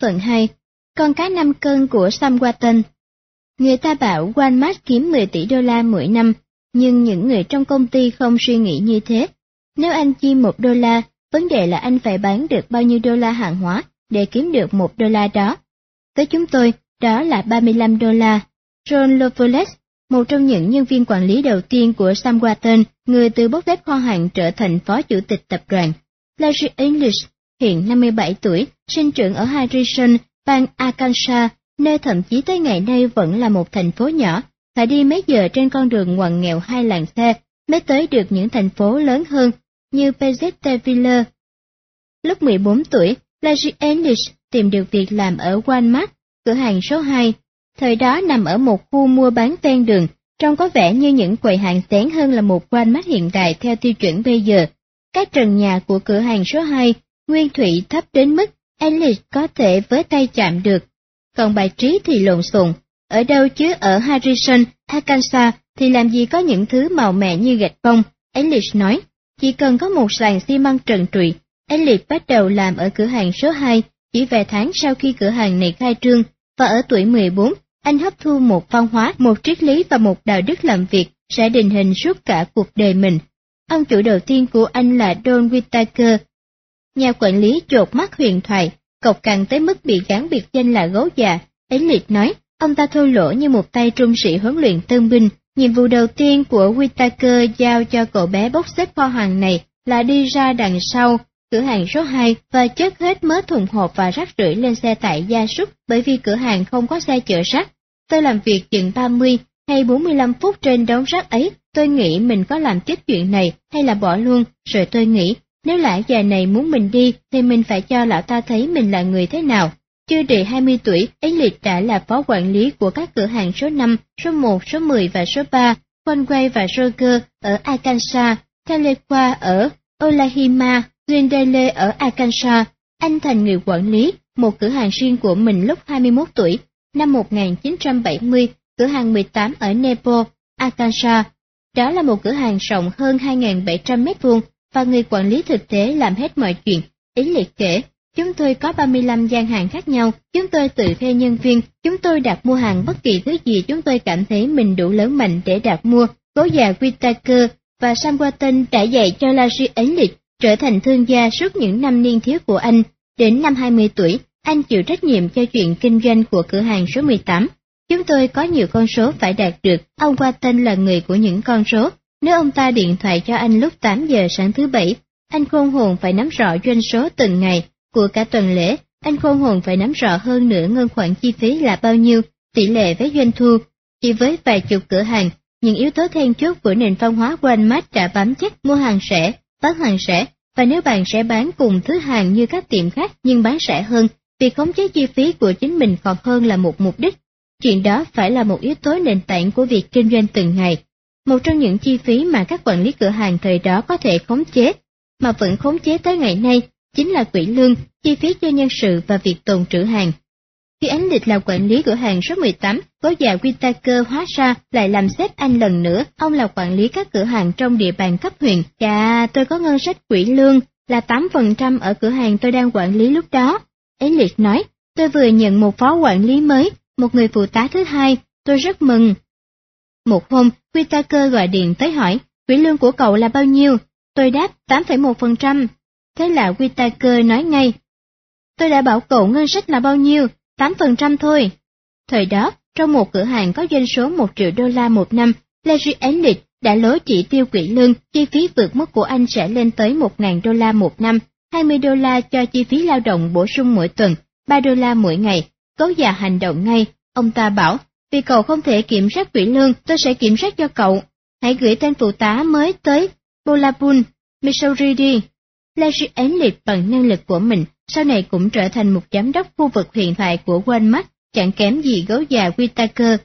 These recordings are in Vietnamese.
Phần 2. Con cá 5 cân của Sam Walton Người ta bảo Walmart kiếm 10 tỷ đô la mỗi năm, nhưng những người trong công ty không suy nghĩ như thế. Nếu anh chi một đô la, vấn đề là anh phải bán được bao nhiêu đô la hàng hóa để kiếm được một đô la đó. Với chúng tôi, đó là 35 đô la. John Lovelace một trong những nhân viên quản lý đầu tiên của Sam Walton, người từ bốc phép kho hàng trở thành phó chủ tịch tập đoàn. Larry English, hiện 57 tuổi, sinh trưởng ở Harrison, bang Arkansas, nơi thậm chí tới ngày nay vẫn là một thành phố nhỏ, phải đi mấy giờ trên con đường ngoằn nghèo hai làn xe mới tới được những thành phố lớn hơn như Pezetteville. Lúc 14 tuổi, Larry English tìm được việc làm ở Walmart, cửa hàng số 2. Thời đó nằm ở một khu mua bán ven đường, trông có vẻ như những quầy hàng xén hơn là một Walmart hiện đại theo tiêu chuẩn bây giờ. Các trần nhà của cửa hàng số 2, nguyên thủy thấp đến mức English có thể với tay chạm được. Còn bài trí thì lộn xộn, ở đâu chứ ở Harrison, Arkansas thì làm gì có những thứ màu mè như gạch bông, English nói. Chỉ cần có một sàn xi măng trần trụi, Elliot bắt đầu làm ở cửa hàng số 2 chỉ vài tháng sau khi cửa hàng này khai trương, và ở tuổi 14, anh hấp thu một văn hóa, một triết lý và một đạo đức làm việc sẽ định hình suốt cả cuộc đời mình. Ông chủ đầu tiên của anh là Don Whittaker, nhà quản lý chột mắt huyền thoại, cộc cằn tới mức bị gán biệt danh là gấu già. ấy liệt nói, ông ta thô lỗ như một tay trung sĩ huấn luyện tân binh, Nhiệm vụ đầu tiên của Whittaker giao cho cậu bé bốc xếp kho hàng này là đi ra đằng sau cửa hàng số 2 và chất hết mớ thùng hộp và rác rưởi lên xe tải gia súc bởi vì cửa hàng không có xe chở rác. Tôi làm việc chừng 30 hay 45 phút trên đống rác ấy, tôi nghĩ mình có làm tiếp chuyện này hay là bỏ luôn, rồi tôi nghĩ nếu lão già này muốn mình đi thì mình phải cho lão ta thấy mình là người thế nào. Chưa đầy 20 tuổi, ấy liệt đã là phó quản lý của các cửa hàng số 5, số 1, số 10 và số 3, Conway và Roger ở Arkansas, Telequa ở Olahima, Glendale ở Arkansas. Anh thành người quản lý một cửa hàng riêng của mình lúc 21 tuổi. Năm 1970, cửa hàng 18 ở Nepo, Arkansas. Đó là một cửa hàng rộng hơn 2.700 mét vuông và người quản lý thực tế làm hết mọi chuyện. Ý liệt kể, Chúng tôi có 35 gian hàng khác nhau, chúng tôi tự thuê nhân viên, chúng tôi đặt mua hàng bất kỳ thứ gì chúng tôi cảm thấy mình đủ lớn mạnh để đặt mua. Cố già Whittaker và Sam Walton đã dạy cho Larry Ấn Lịch trở thành thương gia suốt những năm niên thiếu của anh. Đến năm 20 tuổi, anh chịu trách nhiệm cho chuyện kinh doanh của cửa hàng số 18. Chúng tôi có nhiều con số phải đạt được, ông Walton là người của những con số. Nếu ông ta điện thoại cho anh lúc 8 giờ sáng thứ Bảy, anh khôn hồn phải nắm rõ doanh số từng ngày, của cả tuần lễ, anh khôn hồn phải nắm rõ hơn nữa ngân khoản chi phí là bao nhiêu, tỷ lệ với doanh thu. Chỉ với vài chục cửa hàng, những yếu tố then chốt của nền văn hóa của anh Mát đã bám chắc mua hàng rẻ, bán hàng rẻ, và nếu bạn sẽ bán cùng thứ hàng như các tiệm khác nhưng bán rẻ hơn, việc khống chế chi phí của chính mình còn hơn là một mục đích. Chuyện đó phải là một yếu tố nền tảng của việc kinh doanh từng ngày. Một trong những chi phí mà các quản lý cửa hàng thời đó có thể khống chế, mà vẫn khống chế tới ngày nay chính là quỹ lương, chi phí cho nhân sự và việc tồn trữ hàng. Khi ánh lịch là quản lý cửa hàng số 18, có già Whittaker hóa ra lại làm xếp anh lần nữa, ông là quản lý các cửa hàng trong địa bàn cấp huyện. Chà, tôi có ngân sách quỹ lương, là 8% ở cửa hàng tôi đang quản lý lúc đó. Ánh liệt nói, tôi vừa nhận một phó quản lý mới, một người phụ tá thứ hai, tôi rất mừng. Một hôm, Whittaker gọi điện tới hỏi, quỹ lương của cậu là bao nhiêu? Tôi đáp 8,1%. Thế là Whittaker nói ngay. Tôi đã bảo cậu ngân sách là bao nhiêu, 8% thôi. Thời đó, trong một cửa hàng có doanh số 1 triệu đô la một năm, Larry English đã lối chỉ tiêu quỹ lương, chi phí vượt mức của anh sẽ lên tới 1.000 đô la một năm, 20 đô la cho chi phí lao động bổ sung mỗi tuần, 3 đô la mỗi ngày. Cấu già hành động ngay, ông ta bảo, vì cậu không thể kiểm soát quỹ lương, tôi sẽ kiểm soát cho cậu. Hãy gửi tên phụ tá mới tới Bolabun, Missouri đi. Larry ánh liệt bằng năng lực của mình, sau này cũng trở thành một giám đốc khu vực huyền thoại của Walmart, chẳng kém gì gấu già Whitaker.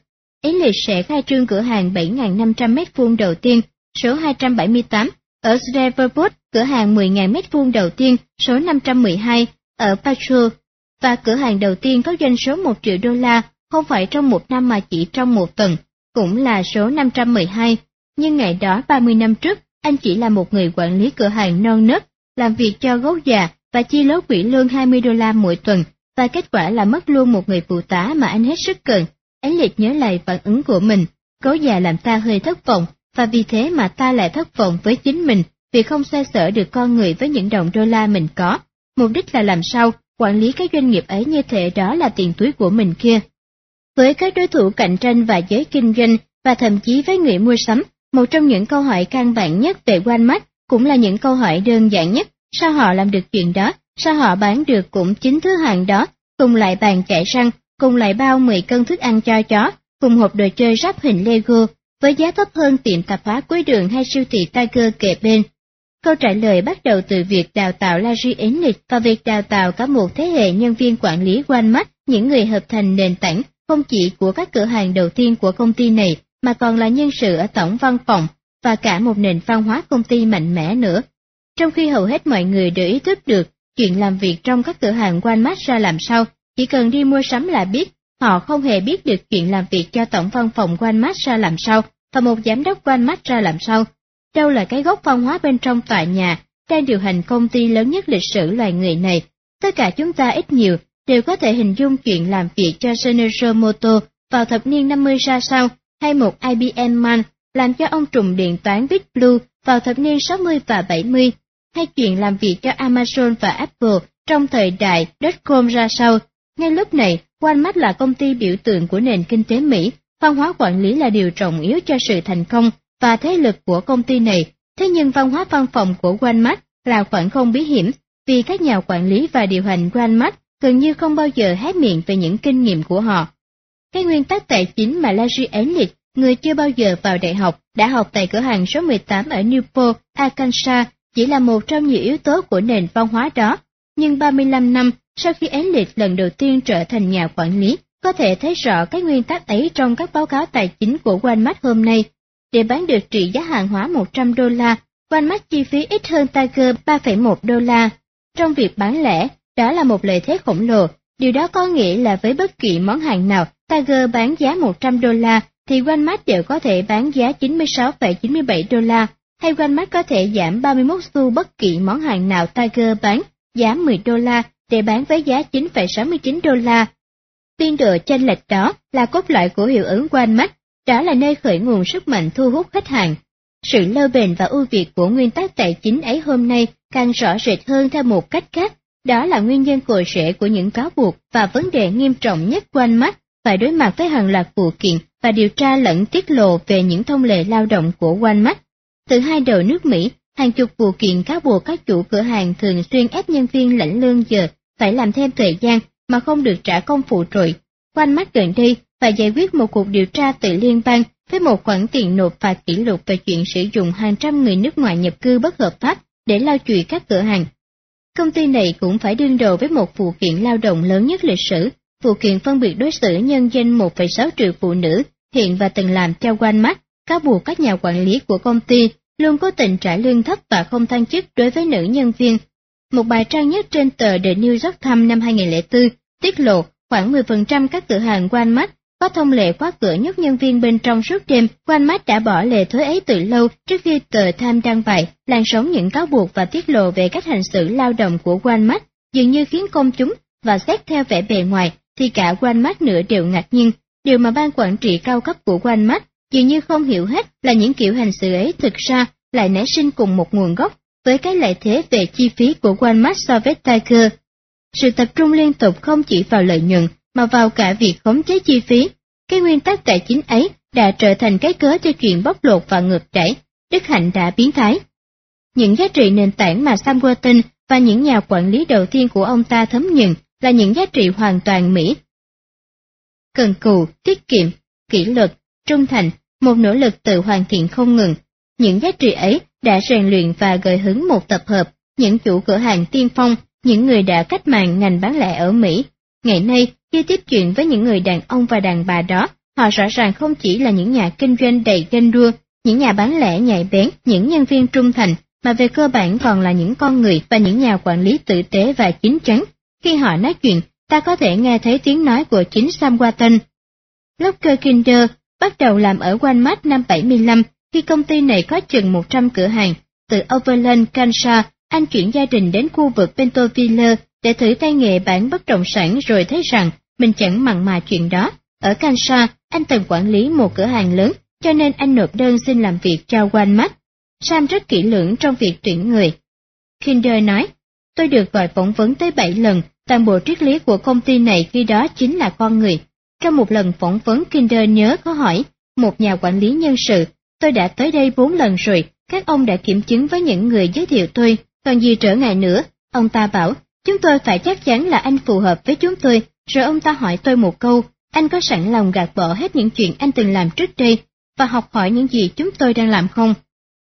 Án liệt sẽ khai trương cửa hàng 7.500 mét vuông đầu tiên, số 278, ở Shreveport, cửa hàng 10.000 mét vuông đầu tiên, số 512, ở Patrol, và cửa hàng đầu tiên có doanh số 1 triệu đô la, không phải trong một năm mà chỉ trong một tuần, cũng là số 512. Nhưng ngày đó 30 năm trước, anh chỉ là một người quản lý cửa hàng non nớt làm việc cho gấu già và chi lố quỹ lương 20 đô la mỗi tuần, và kết quả là mất luôn một người phụ tá mà anh hết sức cần. Ánh liệt nhớ lại phản ứng của mình, gấu già làm ta hơi thất vọng, và vì thế mà ta lại thất vọng với chính mình, vì không xoay sở được con người với những đồng đô la mình có. Mục đích là làm sao quản lý cái doanh nghiệp ấy như thể đó là tiền túi của mình kia. Với các đối thủ cạnh tranh và giới kinh doanh, và thậm chí với người mua sắm, một trong những câu hỏi căn bản nhất về Walmart cũng là những câu hỏi đơn giản nhất, sao họ làm được chuyện đó, sao họ bán được cũng chính thứ hàng đó, cùng lại bàn chạy răng, cùng lại bao 10 cân thức ăn cho chó, cùng hộp đồ chơi ráp hình Lego, với giá thấp hơn tiệm tạp hóa cuối đường hay siêu thị Tiger kề bên. Câu trả lời bắt đầu từ việc đào tạo Larry lịch và việc đào tạo cả một thế hệ nhân viên quản lý Walmart, những người hợp thành nền tảng không chỉ của các cửa hàng đầu tiên của công ty này mà còn là nhân sự ở tổng văn phòng và cả một nền văn hóa công ty mạnh mẽ nữa. Trong khi hầu hết mọi người đều ý thức được chuyện làm việc trong các cửa hàng Walmart ra làm sao, chỉ cần đi mua sắm là biết, họ không hề biết được chuyện làm việc cho tổng văn phòng Walmart ra làm sao và một giám đốc Walmart ra làm sao. Đâu là cái gốc văn hóa bên trong tòa nhà, đang điều hành công ty lớn nhất lịch sử loài người này. Tất cả chúng ta ít nhiều đều có thể hình dung chuyện làm việc cho General Motors vào thập niên 50 ra sao, hay một IBM Man làm cho ông trùm điện toán Big Blue vào thập niên 60 và 70, hay chuyện làm việc cho Amazon và Apple trong thời đại dot-com ra sao. Ngay lúc này, Walmart là công ty biểu tượng của nền kinh tế Mỹ, văn hóa quản lý là điều trọng yếu cho sự thành công và thế lực của công ty này. Thế nhưng văn hóa văn phòng của Walmart là khoảng không bí hiểm, vì các nhà quản lý và điều hành Walmart gần như không bao giờ hé miệng về những kinh nghiệm của họ. Cái nguyên tắc tài chính mà Larry Elliott, người chưa bao giờ vào đại học, đã học tại cửa hàng số 18 ở Newport, Arkansas, chỉ là một trong nhiều yếu tố của nền văn hóa đó. Nhưng 35 năm sau khi Elliott lần đầu tiên trở thành nhà quản lý, có thể thấy rõ cái nguyên tắc ấy trong các báo cáo tài chính của Walmart hôm nay. Để bán được trị giá hàng hóa 100 đô la, Walmart chi phí ít hơn Tiger 3,1 đô la. Trong việc bán lẻ, đó là một lợi thế khổng lồ, điều đó có nghĩa là với bất kỳ món hàng nào Tiger bán giá 100 đô la thì Walmart đều có thể bán giá 96,97 đô la, hay Walmart có thể giảm 31 xu bất kỳ món hàng nào Tiger bán giá 10 đô la để bán với giá 9,69 đô la. Biên độ chênh lệch đó là cốt lõi của hiệu ứng Walmart, đó là nơi khởi nguồn sức mạnh thu hút khách hàng. Sự lâu bền và ưu việt của nguyên tắc tài chính ấy hôm nay càng rõ rệt hơn theo một cách khác, đó là nguyên nhân cội rễ của những cáo buộc và vấn đề nghiêm trọng nhất Walmart phải đối mặt với hàng loạt vụ kiện và điều tra lẫn tiết lộ về những thông lệ lao động của Walmart. Từ hai đầu nước Mỹ, hàng chục vụ kiện cáo buộc các chủ cửa hàng thường xuyên ép nhân viên lãnh lương giờ phải làm thêm thời gian mà không được trả công phụ trội. Walmart gần đây và giải quyết một cuộc điều tra từ liên bang với một khoản tiền nộp phạt kỷ lục về chuyện sử dụng hàng trăm người nước ngoài nhập cư bất hợp pháp để lao chùi các cửa hàng. Công ty này cũng phải đương đầu với một vụ kiện lao động lớn nhất lịch sử vụ kiện phân biệt đối xử nhân danh 1,6 triệu phụ nữ hiện và từng làm cho Walmart, cáo buộc các nhà quản lý của công ty luôn cố tình trả lương thấp và không thăng chức đối với nữ nhân viên. Một bài trang nhất trên tờ The New York Times năm 2004 tiết lộ khoảng 10% các cửa hàng Walmart có thông lệ khóa cửa nhốt nhân viên bên trong suốt đêm. Walmart đã bỏ lệ thuế ấy từ lâu trước khi tờ tham đăng bài, làn sóng những cáo buộc và tiết lộ về cách hành xử lao động của Walmart dường như khiến công chúng và xét theo vẻ bề ngoài thì cả Walmart nữa đều ngạc nhiên, điều mà ban quản trị cao cấp của Walmart dường như không hiểu hết là những kiểu hành xử ấy thực ra lại nảy sinh cùng một nguồn gốc với cái lợi thế về chi phí của Walmart so với Tiger. Sự tập trung liên tục không chỉ vào lợi nhuận mà vào cả việc khống chế chi phí. Cái nguyên tắc tài chính ấy đã trở thành cái cớ cho chuyện bóc lột và ngược đẩy, đức hạnh đã biến thái. Những giá trị nền tảng mà Sam Walton và những nhà quản lý đầu tiên của ông ta thấm nhận là những giá trị hoàn toàn Mỹ. Cần cù, tiết kiệm, kỷ luật, trung thành, một nỗ lực tự hoàn thiện không ngừng. Những giá trị ấy đã rèn luyện và gợi hứng một tập hợp, những chủ cửa hàng tiên phong, những người đã cách mạng ngành bán lẻ ở Mỹ. Ngày nay, khi tiếp chuyện với những người đàn ông và đàn bà đó, họ rõ ràng không chỉ là những nhà kinh doanh đầy ganh đua, những nhà bán lẻ nhạy bén, những nhân viên trung thành, mà về cơ bản còn là những con người và những nhà quản lý tử tế và chính chắn, khi họ nói chuyện, ta có thể nghe thấy tiếng nói của chính Sam Walton. Locker Kinder bắt đầu làm ở Walmart năm 75 khi công ty này có chừng 100 cửa hàng. Từ Overland, Kansas, anh chuyển gia đình đến khu vực Pentoville để thử tay nghề bán bất động sản rồi thấy rằng mình chẳng mặn mà chuyện đó. Ở Kansas, anh từng quản lý một cửa hàng lớn, cho nên anh nộp đơn xin làm việc cho Walmart. Sam rất kỹ lưỡng trong việc tuyển người. Kinder nói, tôi được gọi phỏng vấn tới 7 lần, toàn bộ triết lý của công ty này khi đó chính là con người. Trong một lần phỏng vấn Kinder nhớ có hỏi, một nhà quản lý nhân sự, tôi đã tới đây 4 lần rồi, các ông đã kiểm chứng với những người giới thiệu tôi, còn gì trở ngại nữa, ông ta bảo, chúng tôi phải chắc chắn là anh phù hợp với chúng tôi, rồi ông ta hỏi tôi một câu, anh có sẵn lòng gạt bỏ hết những chuyện anh từng làm trước đây, và học hỏi những gì chúng tôi đang làm không?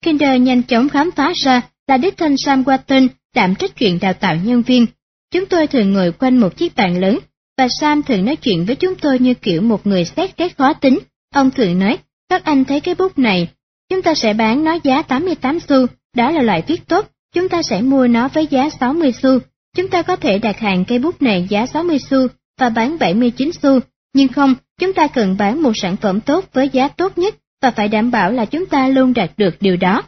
Kinder nhanh chóng khám phá ra là đích thân Sam Watson đảm trách chuyện đào tạo nhân viên. Chúng tôi thường ngồi quanh một chiếc bàn lớn, và Sam thường nói chuyện với chúng tôi như kiểu một người xét cái khó tính. Ông thường nói, các anh thấy cái bút này, chúng ta sẽ bán nó giá 88 xu, đó là loại viết tốt, chúng ta sẽ mua nó với giá 60 xu. Chúng ta có thể đặt hàng cây bút này giá 60 xu và bán 79 xu, nhưng không, chúng ta cần bán một sản phẩm tốt với giá tốt nhất và phải đảm bảo là chúng ta luôn đạt được điều đó.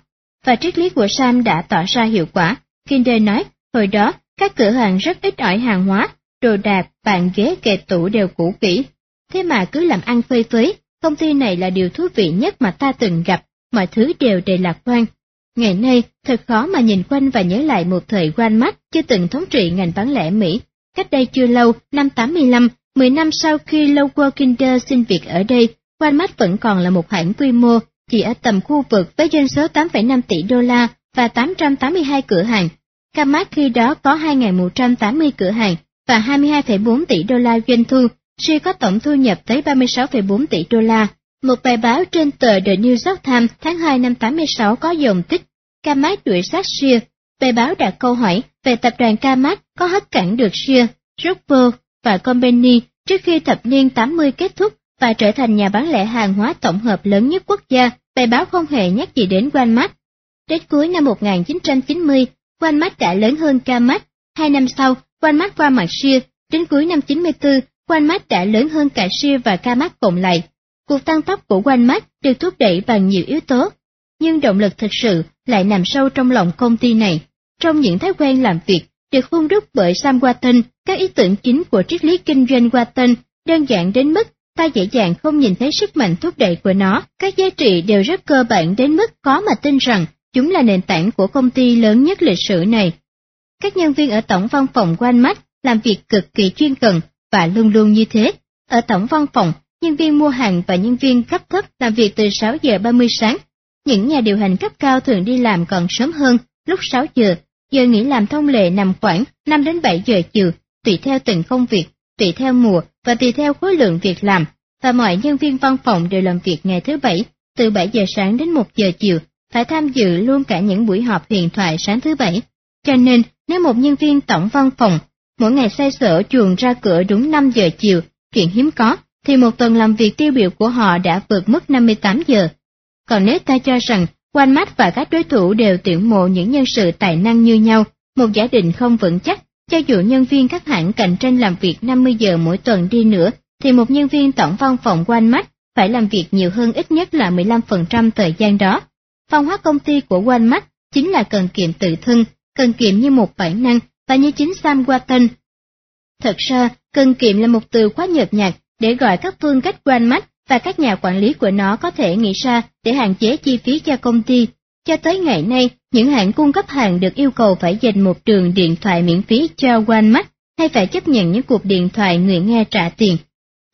Và triết lý của Sam đã tỏ ra hiệu quả. Kinder nói, hồi đó, các cửa hàng rất ít ỏi hàng hóa, đồ đạc, bàn ghế kệ tủ đều cũ kỹ. Thế mà cứ làm ăn phơi phới, công ty này là điều thú vị nhất mà ta từng gặp, mọi thứ đều đầy lạc quan. Ngày nay, thật khó mà nhìn quanh và nhớ lại một thời Walmart chưa từng thống trị ngành bán lẻ Mỹ. Cách đây chưa lâu, năm 85, 10 năm sau khi Lower Kinder xin việc ở đây, Walmart vẫn còn là một hãng quy mô, chỉ ở tầm khu vực với doanh số 8,5 tỷ đô la và 882 cửa hàng. Kmart khi đó có 2.180 cửa hàng và 22,4 tỷ đô la doanh thu, suy có tổng thu nhập tới 36,4 tỷ đô la. Một bài báo trên tờ The New York Times tháng 2 năm 86 có dòng tích Kmart đuổi sát Sia. Bài báo đặt câu hỏi về tập đoàn Kmart có hất cản được Sia, Rockwool và Company trước khi thập niên 80 kết thúc và trở thành nhà bán lẻ hàng hóa tổng hợp lớn nhất quốc gia. Bài báo không hề nhắc gì đến Walmart. Đến cuối năm 1990, Walmart đã lớn hơn Kmart. Hai năm sau, Walmart qua mặt Sia. Đến cuối năm 94, Walmart đã lớn hơn cả Sia và Kmart cộng lại. Cuộc tăng tốc của Walmart được thúc đẩy bằng nhiều yếu tố, nhưng động lực thực sự lại nằm sâu trong lòng công ty này. Trong những thói quen làm việc được hung đúc bởi Sam Walton, các ý tưởng chính của triết lý kinh doanh Walton đơn giản đến mức ta dễ dàng không nhìn thấy sức mạnh thúc đẩy của nó. Các giá trị đều rất cơ bản đến mức khó mà tin rằng chúng là nền tảng của công ty lớn nhất lịch sử này. Các nhân viên ở tổng văn phòng Walmart làm việc cực kỳ chuyên cần và luôn luôn như thế. Ở tổng văn phòng, nhân viên mua hàng và nhân viên cấp thấp làm việc từ 6 giờ 30 sáng. Những nhà điều hành cấp cao thường đi làm còn sớm hơn, lúc 6 giờ. Giờ nghỉ làm thông lệ nằm khoảng 5 đến 7 giờ chiều, tùy theo từng công việc, tùy theo mùa và tùy theo khối lượng việc làm. Và mọi nhân viên văn phòng đều làm việc ngày thứ bảy, từ 7 giờ sáng đến 1 giờ chiều, phải tham dự luôn cả những buổi họp huyền thoại sáng thứ bảy. Cho nên, nếu một nhân viên tổng văn phòng mỗi ngày say sở chuồng ra cửa đúng 5 giờ chiều, chuyện hiếm có, thì một tuần làm việc tiêu biểu của họ đã vượt mức 58 giờ. Còn nếu ta cho rằng Walmart và các đối thủ đều tuyển mộ những nhân sự tài năng như nhau, một giả định không vững chắc, cho dù nhân viên các hãng cạnh tranh làm việc 50 giờ mỗi tuần đi nữa, thì một nhân viên tổng văn phòng Walmart phải làm việc nhiều hơn ít nhất là 15% thời gian đó. Văn hóa công ty của Walmart chính là cần kiệm tự thân, cần kiệm như một bản năng và như chính Sam Walton. Thật ra, cần kiệm là một từ quá nhợt nhạt để gọi các phương cách Walmart và các nhà quản lý của nó có thể nghĩ ra để hạn chế chi phí cho công ty. Cho tới ngày nay, những hãng cung cấp hàng được yêu cầu phải dành một trường điện thoại miễn phí cho Walmart hay phải chấp nhận những cuộc điện thoại người nghe trả tiền.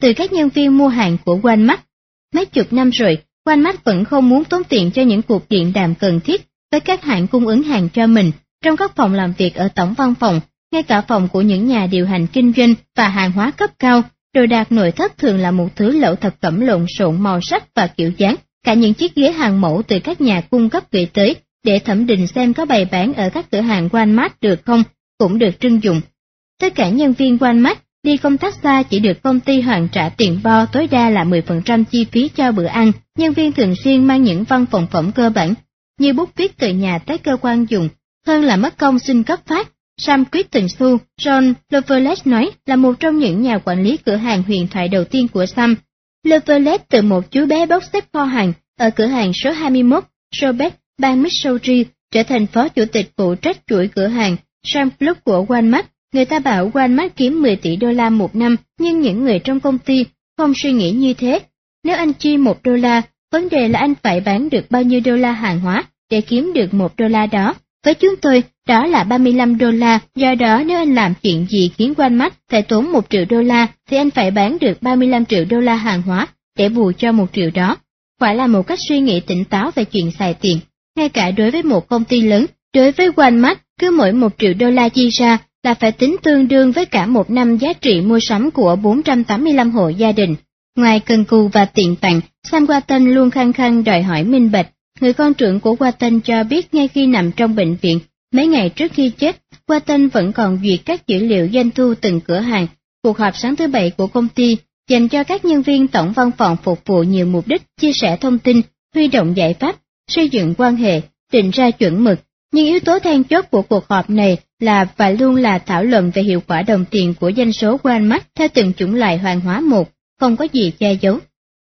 Từ các nhân viên mua hàng của Walmart, mấy chục năm rồi, Walmart vẫn không muốn tốn tiền cho những cuộc điện đàm cần thiết với các hãng cung ứng hàng cho mình trong các phòng làm việc ở tổng văn phòng, ngay cả phòng của những nhà điều hành kinh doanh và hàng hóa cấp cao Đồ đạc nội thất thường là một thứ lậu thập cẩm lộn xộn màu sắc và kiểu dáng, cả những chiếc ghế hàng mẫu từ các nhà cung cấp gửi tới để thẩm định xem có bày bán ở các cửa hàng Walmart được không, cũng được trưng dụng. Tất cả nhân viên Walmart đi công tác xa chỉ được công ty hoàn trả tiền bo tối đa là 10% chi phí cho bữa ăn, nhân viên thường xuyên mang những văn phòng phẩm cơ bản, như bút viết từ nhà tới cơ quan dùng, hơn là mất công xin cấp phát. Sam Crichton John Loverlet nói là một trong những nhà quản lý cửa hàng huyền thoại đầu tiên của Sam. Loverlet từ một chú bé bốc xếp kho hàng ở cửa hàng số 21, Robert, bang Missouri, trở thành phó chủ tịch phụ trách chuỗi cửa hàng Sam Club của Walmart Người ta bảo Walmart kiếm 10 tỷ đô la một năm, nhưng những người trong công ty không suy nghĩ như thế. Nếu anh chi một đô la, vấn đề là anh phải bán được bao nhiêu đô la hàng hóa để kiếm được một đô la đó. Với chúng tôi, đó là 35 đô la, do đó nếu anh làm chuyện gì khiến Walmart phải tốn một triệu đô la, thì anh phải bán được 35 triệu đô la hàng hóa để bù cho một triệu đó. Quả là một cách suy nghĩ tỉnh táo về chuyện xài tiền. Ngay cả đối với một công ty lớn, đối với Walmart, cứ mỗi một triệu đô la chi ra là phải tính tương đương với cả một năm giá trị mua sắm của 485 hộ gia đình. Ngoài cần cù và tiện tặng, Sam Watson luôn khăng khăng đòi hỏi minh bạch. Người con trưởng của Watson cho biết ngay khi nằm trong bệnh viện, mấy ngày trước khi chết, Watson vẫn còn duyệt các dữ liệu doanh thu từng cửa hàng. Cuộc họp sáng thứ bảy của công ty dành cho các nhân viên tổng văn phòng phục vụ nhiều mục đích chia sẻ thông tin, huy động giải pháp, xây dựng quan hệ, định ra chuẩn mực. Nhưng yếu tố then chốt của cuộc họp này là và luôn là thảo luận về hiệu quả đồng tiền của doanh số Walmart theo từng chủng loại hoàng hóa một, không có gì che giấu.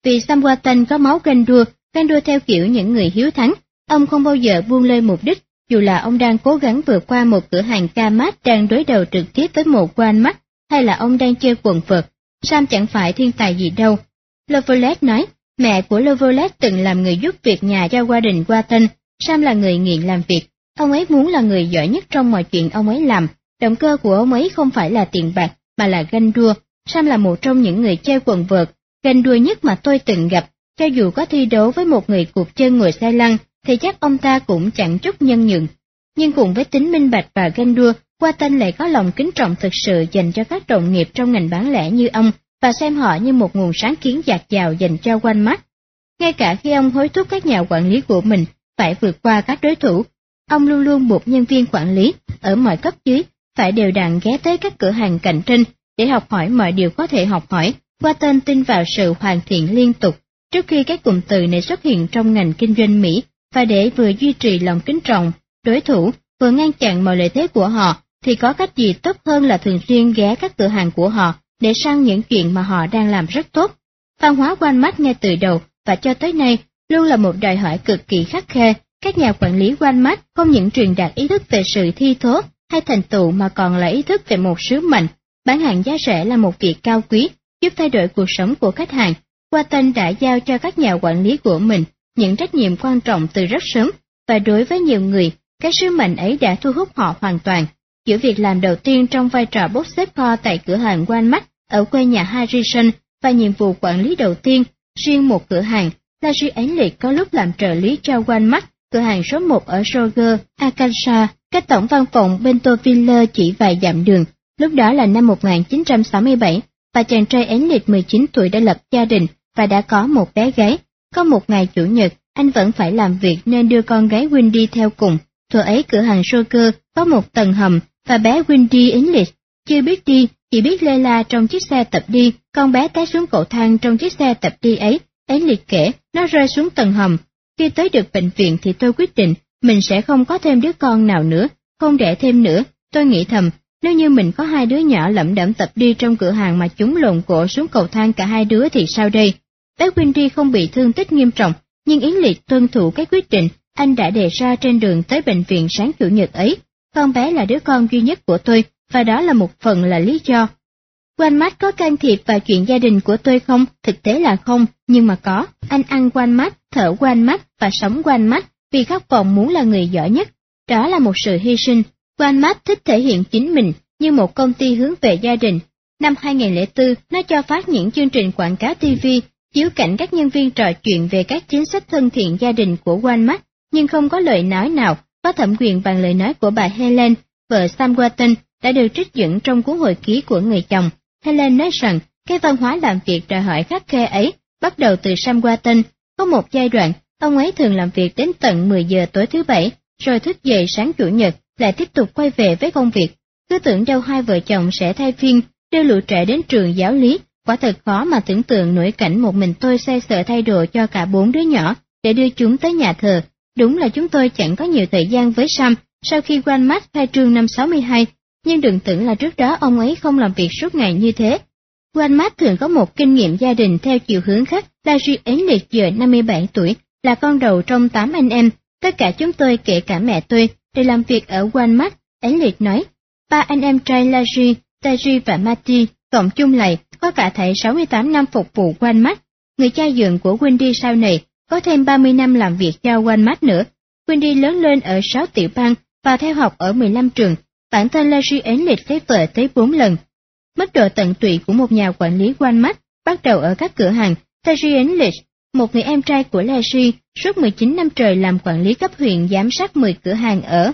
Vì Sam Walton có máu ganh đua, ganh đua theo kiểu những người hiếu thắng, ông không bao giờ buông lơi mục đích, dù là ông đang cố gắng vượt qua một cửa hàng ca mát đang đối đầu trực tiếp với một quan mắt, hay là ông đang chơi quần vợt. Sam chẳng phải thiên tài gì đâu. Lovelet nói, mẹ của Lovelet từng làm người giúp việc nhà cho gia đình Watton, Sam là người nghiện làm việc, Ông ấy muốn là người giỏi nhất trong mọi chuyện ông ấy làm, động cơ của ông ấy không phải là tiền bạc, mà là ganh đua. Sam là một trong những người chơi quần vợt, ganh đua nhất mà tôi từng gặp, cho dù có thi đấu với một người cuộc chân ngồi xe lăn, thì chắc ông ta cũng chẳng chút nhân nhượng. Nhưng cùng với tính minh bạch và ganh đua, Qua Tên lại có lòng kính trọng thực sự dành cho các đồng nghiệp trong ngành bán lẻ như ông, và xem họ như một nguồn sáng kiến dạt dào dành cho quanh mắt. Ngay cả khi ông hối thúc các nhà quản lý của mình phải vượt qua các đối thủ, Ông luôn luôn buộc nhân viên quản lý ở mọi cấp dưới phải đều đặn ghé tới các cửa hàng cạnh tranh để học hỏi mọi điều có thể học hỏi qua tên tin vào sự hoàn thiện liên tục trước khi các cụm từ này xuất hiện trong ngành kinh doanh Mỹ và để vừa duy trì lòng kính trọng đối thủ vừa ngăn chặn mọi lợi thế của họ thì có cách gì tốt hơn là thường xuyên ghé các cửa hàng của họ để săn những chuyện mà họ đang làm rất tốt. Văn hóa quanh mắt ngay từ đầu và cho tới nay luôn là một đòi hỏi cực kỳ khắc khe các nhà quản lý Walmart không những truyền đạt ý thức về sự thi thố hay thành tựu mà còn là ý thức về một sứ mệnh. Bán hàng giá rẻ là một việc cao quý, giúp thay đổi cuộc sống của khách hàng. Walton đã giao cho các nhà quản lý của mình những trách nhiệm quan trọng từ rất sớm, và đối với nhiều người, cái sứ mệnh ấy đã thu hút họ hoàn toàn. Giữa việc làm đầu tiên trong vai trò bốc xếp kho tại cửa hàng Walmart ở quê nhà Harrison và nhiệm vụ quản lý đầu tiên, riêng một cửa hàng, Larry Ánh Liệt có lúc làm trợ lý cho Walmart cửa hàng số 1 ở Roger, Arkansas, cách tổng văn phòng Bentonville chỉ vài dặm đường. Lúc đó là năm 1967, và chàng trai ánh liệt 19 tuổi đã lập gia đình và đã có một bé gái. Có một ngày chủ nhật, anh vẫn phải làm việc nên đưa con gái Wendy theo cùng. Thuở ấy cửa hàng Joker có một tầng hầm và bé Wendy én liệt chưa biết đi, chỉ biết lê la trong chiếc xe tập đi, con bé té xuống cầu thang trong chiếc xe tập đi ấy. Ấy liệt kể, nó rơi xuống tầng hầm, khi tới được bệnh viện thì tôi quyết định mình sẽ không có thêm đứa con nào nữa, không đẻ thêm nữa. Tôi nghĩ thầm, nếu như mình có hai đứa nhỏ lẩm đẩm tập đi trong cửa hàng mà chúng lộn cổ xuống cầu thang cả hai đứa thì sao đây? Bé Winry không bị thương tích nghiêm trọng, nhưng Yến Liệt tuân thủ các quyết định anh đã đề ra trên đường tới bệnh viện sáng chủ nhật ấy. Con bé là đứa con duy nhất của tôi, và đó là một phần là lý do. Walmart có can thiệp vào chuyện gia đình của tôi không? Thực tế là không, nhưng mà có. Anh ăn Walmart, thở Walmart và sống Walmart vì khát vọng muốn là người giỏi nhất. Đó là một sự hy sinh. Walmart thích thể hiện chính mình như một công ty hướng về gia đình. Năm 2004, nó cho phát những chương trình quảng cáo TV chiếu cảnh các nhân viên trò chuyện về các chính sách thân thiện gia đình của Walmart, nhưng không có lời nói nào có thẩm quyền bằng lời nói của bà Helen, vợ Sam Walton, đã được trích dẫn trong cuốn hồi ký của người chồng. Helen nói rằng cái văn hóa làm việc đòi hỏi khắc khe ấy bắt đầu từ Sam Walton. Có một giai đoạn, ông ấy thường làm việc đến tận 10 giờ tối thứ bảy, rồi thức dậy sáng chủ nhật, lại tiếp tục quay về với công việc. Cứ tưởng đâu hai vợ chồng sẽ thay phiên, đưa lũ trẻ đến trường giáo lý, quả thật khó mà tưởng tượng nổi cảnh một mình tôi xoay sợ thay đồ cho cả bốn đứa nhỏ, để đưa chúng tới nhà thờ. Đúng là chúng tôi chẳng có nhiều thời gian với Sam sau khi Walmart khai trương năm 62, nhưng đừng tưởng là trước đó ông ấy không làm việc suốt ngày như thế. Walmart thường có một kinh nghiệm gia đình theo chiều hướng khác, Larry Ến Liệt giờ 57 tuổi, là con đầu trong 8 anh em, tất cả chúng tôi kể cả mẹ tôi đều làm việc ở Walmart, Ến Liệt nói. ba anh em trai Larry, Terry và Marty cộng chung lại có cả thảy 68 năm phục vụ Walmart. Người cha dượng của Wendy sau này có thêm 30 năm làm việc cho Walmart nữa. Wendy lớn lên ở 6 tiểu bang và theo học ở 15 trường. Bản thân Larry ến lịch lấy vợ tới 4 lần. Mức độ tận tụy của một nhà quản lý Walmart bắt đầu ở các cửa hàng. Terry English, một người em trai của Larry, suốt 19 năm trời làm quản lý cấp huyện giám sát 10 cửa hàng ở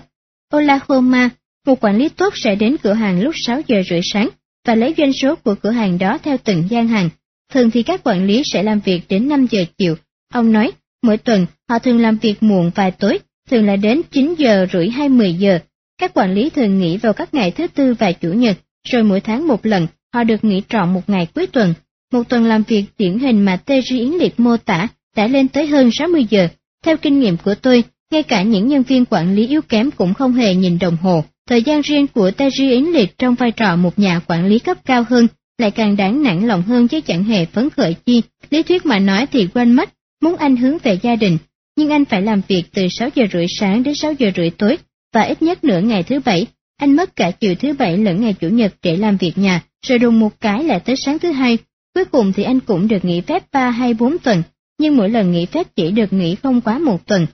Oklahoma. Một quản lý tốt sẽ đến cửa hàng lúc 6 giờ rưỡi sáng và lấy doanh số của cửa hàng đó theo từng gian hàng. Thường thì các quản lý sẽ làm việc đến 5 giờ chiều. Ông nói, mỗi tuần họ thường làm việc muộn vài tối, thường là đến 9 giờ rưỡi hay 10 giờ. Các quản lý thường nghỉ vào các ngày thứ tư và chủ nhật, rồi mỗi tháng một lần, họ được nghỉ trọn một ngày cuối tuần. Một tuần làm việc điển hình mà Tê Ri Yến Liệt mô tả đã lên tới hơn 60 giờ. Theo kinh nghiệm của tôi, ngay cả những nhân viên quản lý yếu kém cũng không hề nhìn đồng hồ. Thời gian riêng của Taji Yến Liệt trong vai trò một nhà quản lý cấp cao hơn lại càng đáng nản lòng hơn chứ chẳng hề phấn khởi chi. Lý thuyết mà nói thì quên mất, muốn anh hướng về gia đình, nhưng anh phải làm việc từ 6 giờ rưỡi sáng đến 6 giờ rưỡi tối, và ít nhất nửa ngày thứ bảy. Anh mất cả chiều thứ bảy lẫn ngày chủ nhật để làm việc nhà, rồi đùng một cái là tới sáng thứ hai. Cuối cùng thì anh cũng được nghỉ phép 3 hay 4 tuần, nhưng mỗi lần nghỉ phép chỉ được nghỉ không quá một tuần.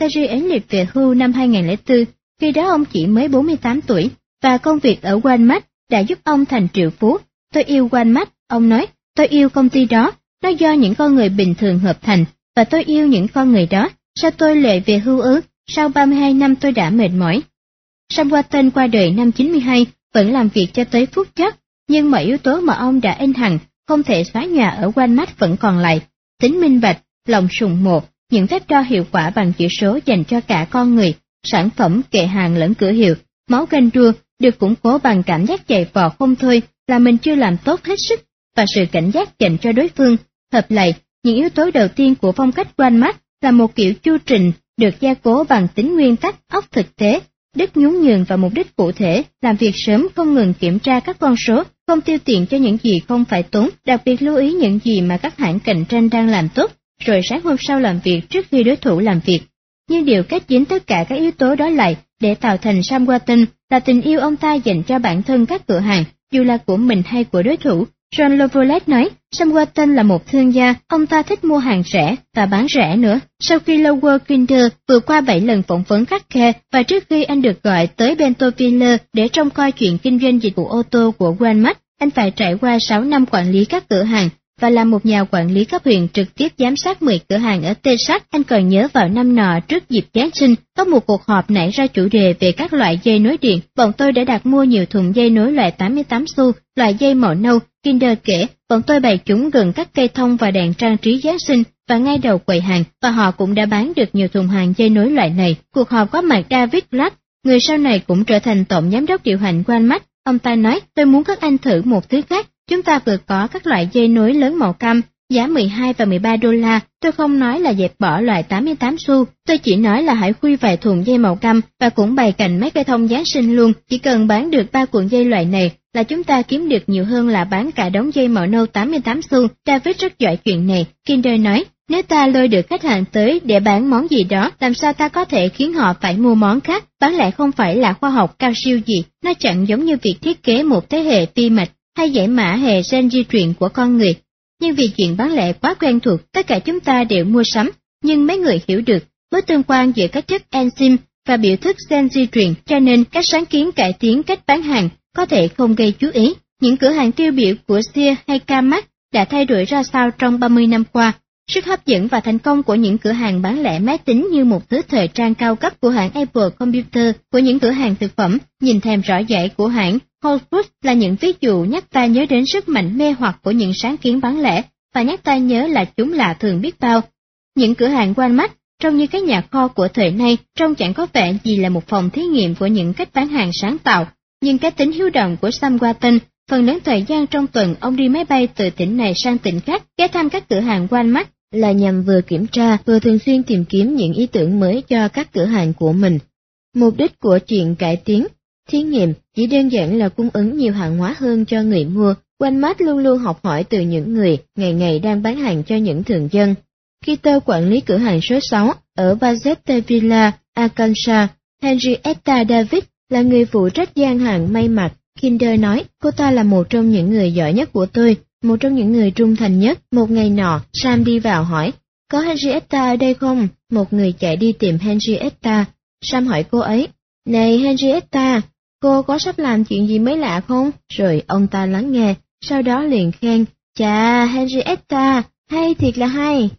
Taji ấn liệt về hưu năm 2004, khi đó ông chỉ mới 48 tuổi, và công việc ở Walmart đã giúp ông thành triệu phú. Tôi yêu Walmart, ông nói, tôi yêu công ty đó, nó do những con người bình thường hợp thành, và tôi yêu những con người đó. Sao tôi lệ về hưu ước, sau 32 năm tôi đã mệt mỏi. Sam Walton qua đời năm 92, vẫn làm việc cho tới phút chót, nhưng mọi yếu tố mà ông đã in hằng, không thể xóa nhòa ở Walmart vẫn còn lại. Tính minh bạch, lòng sùng một, những phép đo hiệu quả bằng chỉ số dành cho cả con người, sản phẩm, kệ hàng lẫn cửa hiệu, máu ganh đua được củng cố bằng cảm giác chạy vò không thôi là mình chưa làm tốt hết sức và sự cảnh giác dành cho đối phương. Hợp lại, những yếu tố đầu tiên của phong cách quan mắt là một kiểu chu trình được gia cố bằng tính nguyên tắc óc thực tế, đức nhún nhường và mục đích cụ thể, làm việc sớm không ngừng kiểm tra các con số, không tiêu tiền cho những gì không phải tốn, đặc biệt lưu ý những gì mà các hãng cạnh tranh đang làm tốt, rồi sáng hôm sau làm việc trước khi đối thủ làm việc nhưng điều kết dính tất cả các yếu tố đó lại để tạo thành Sam Watson là tình yêu ông ta dành cho bản thân các cửa hàng, dù là của mình hay của đối thủ. John Lovolet nói, Sam Watson là một thương gia, ông ta thích mua hàng rẻ và bán rẻ nữa. Sau khi Lower Kinder vừa qua 7 lần phỏng vấn khắc khe và trước khi anh được gọi tới Bentonville để trông coi chuyện kinh doanh dịch vụ ô tô của Walmart, anh phải trải qua 6 năm quản lý các cửa hàng và là một nhà quản lý cấp huyện trực tiếp giám sát 10 cửa hàng ở Texas, anh còn nhớ vào năm nọ trước dịp Giáng sinh, có một cuộc họp nảy ra chủ đề về các loại dây nối điện. Bọn tôi đã đặt mua nhiều thùng dây nối loại 88 xu, loại dây màu nâu. Kinder kể, bọn tôi bày chúng gần các cây thông và đèn trang trí Giáng sinh và ngay đầu quầy hàng, và họ cũng đã bán được nhiều thùng hàng dây nối loại này. Cuộc họp có mặt David Black, người sau này cũng trở thành tổng giám đốc điều hành Walmart. Ông ta nói, tôi muốn các anh thử một thứ khác, Chúng ta vừa có các loại dây nối lớn màu cam, giá 12 và 13 đô la. Tôi không nói là dẹp bỏ loại 88 xu, tôi chỉ nói là hãy khui vài thùng dây màu cam và cũng bày cạnh mấy cây thông Giáng sinh luôn. Chỉ cần bán được ba cuộn dây loại này là chúng ta kiếm được nhiều hơn là bán cả đống dây màu nâu 88 xu. David rất giỏi chuyện này. Kinder nói, nếu ta lôi được khách hàng tới để bán món gì đó, làm sao ta có thể khiến họ phải mua món khác? Bán lẻ không phải là khoa học cao siêu gì, nó chẳng giống như việc thiết kế một thế hệ vi mạch hay giải mã hệ gen di truyền của con người. Nhưng vì chuyện bán lẻ quá quen thuộc, tất cả chúng ta đều mua sắm, nhưng mấy người hiểu được mối tương quan giữa các chất enzyme và biểu thức gen di truyền, cho nên các sáng kiến cải tiến cách bán hàng có thể không gây chú ý. Những cửa hàng tiêu biểu của Sears hay Kmart đã thay đổi ra sao trong 30 năm qua. Sức hấp dẫn và thành công của những cửa hàng bán lẻ máy tính như một thứ thời trang cao cấp của hãng Apple Computer, của những cửa hàng thực phẩm, nhìn thèm rõ rãi của hãng Whole Foods là những ví dụ nhắc ta nhớ đến sức mạnh mê hoặc của những sáng kiến bán lẻ và nhắc ta nhớ là chúng lạ thường biết bao. Những cửa hàng Walmart trông như cái nhà kho của thời nay, trông chẳng có vẻ gì là một phòng thí nghiệm của những cách bán hàng sáng tạo, nhưng cái tính hiếu động của Sam Walton, phần lớn thời gian trong tuần ông đi máy bay từ tỉnh này sang tỉnh khác, ghé thăm các cửa hàng Walmart là nhằm vừa kiểm tra vừa thường xuyên tìm kiếm những ý tưởng mới cho các cửa hàng của mình. Mục đích của chuyện cải tiến Thí nghiệm chỉ đơn giản là cung ứng nhiều hàng hóa hơn cho người mua, Walmart luôn luôn học hỏi từ những người ngày ngày đang bán hàng cho những thường dân. Khi tôi quản lý cửa hàng số 6 ở Bazette Villa, Arkansas, Henrietta David là người phụ trách gian hàng may mặc. Kinder nói, cô ta là một trong những người giỏi nhất của tôi, một trong những người trung thành nhất. Một ngày nọ, Sam đi vào hỏi, có Henrietta ở đây không? Một người chạy đi tìm Henrietta. Sam hỏi cô ấy, này Henrietta, cô có sắp làm chuyện gì mới lạ không? Rồi ông ta lắng nghe, sau đó liền khen, chà Henrietta, hay thiệt là hay.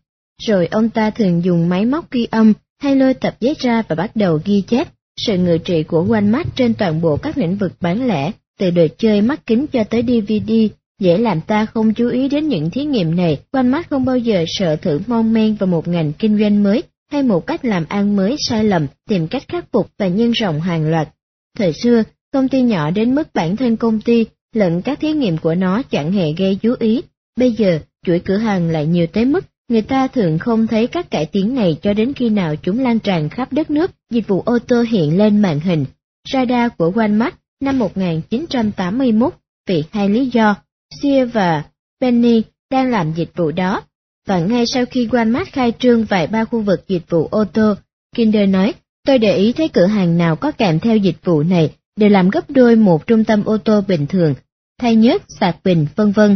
Rồi ông ta thường dùng máy móc ghi âm hay lôi tập giấy ra và bắt đầu ghi chép sự ngự trị của Walmart trên toàn bộ các lĩnh vực bán lẻ, từ đồ chơi mắt kính cho tới DVD, dễ làm ta không chú ý đến những thí nghiệm này. Walmart không bao giờ sợ thử mon men vào một ngành kinh doanh mới hay một cách làm ăn mới sai lầm, tìm cách khắc phục và nhân rộng hàng loạt. Thời xưa, công ty nhỏ đến mức bản thân công ty lẫn các thí nghiệm của nó chẳng hề gây chú ý. Bây giờ, chuỗi cửa hàng lại nhiều tới mức người ta thường không thấy các cải tiến này cho đến khi nào chúng lan tràn khắp đất nước, dịch vụ ô tô hiện lên màn hình. Radar của Walmart năm 1981 vì hai lý do, Sear và Penny đang làm dịch vụ đó. Và ngay sau khi Walmart khai trương vài ba khu vực dịch vụ ô tô, Kinder nói, tôi để ý thấy cửa hàng nào có kèm theo dịch vụ này đều làm gấp đôi một trung tâm ô tô bình thường, thay nhớt, sạc bình, vân vân.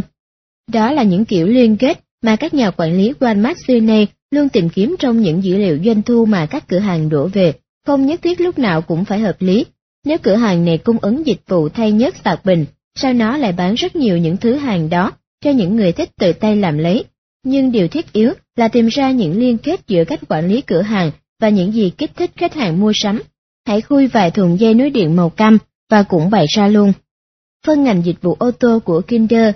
Đó là những kiểu liên kết mà các nhà quản lý Walmart xưa nay luôn tìm kiếm trong những dữ liệu doanh thu mà các cửa hàng đổ về, không nhất thiết lúc nào cũng phải hợp lý. Nếu cửa hàng này cung ứng dịch vụ thay nhớt sạc bình, sao nó lại bán rất nhiều những thứ hàng đó cho những người thích tự tay làm lấy. Nhưng điều thiết yếu là tìm ra những liên kết giữa cách quản lý cửa hàng và những gì kích thích khách hàng mua sắm. Hãy khui vài thùng dây nối điện màu cam và cũng bày ra luôn. Phân ngành dịch vụ ô tô của Kinder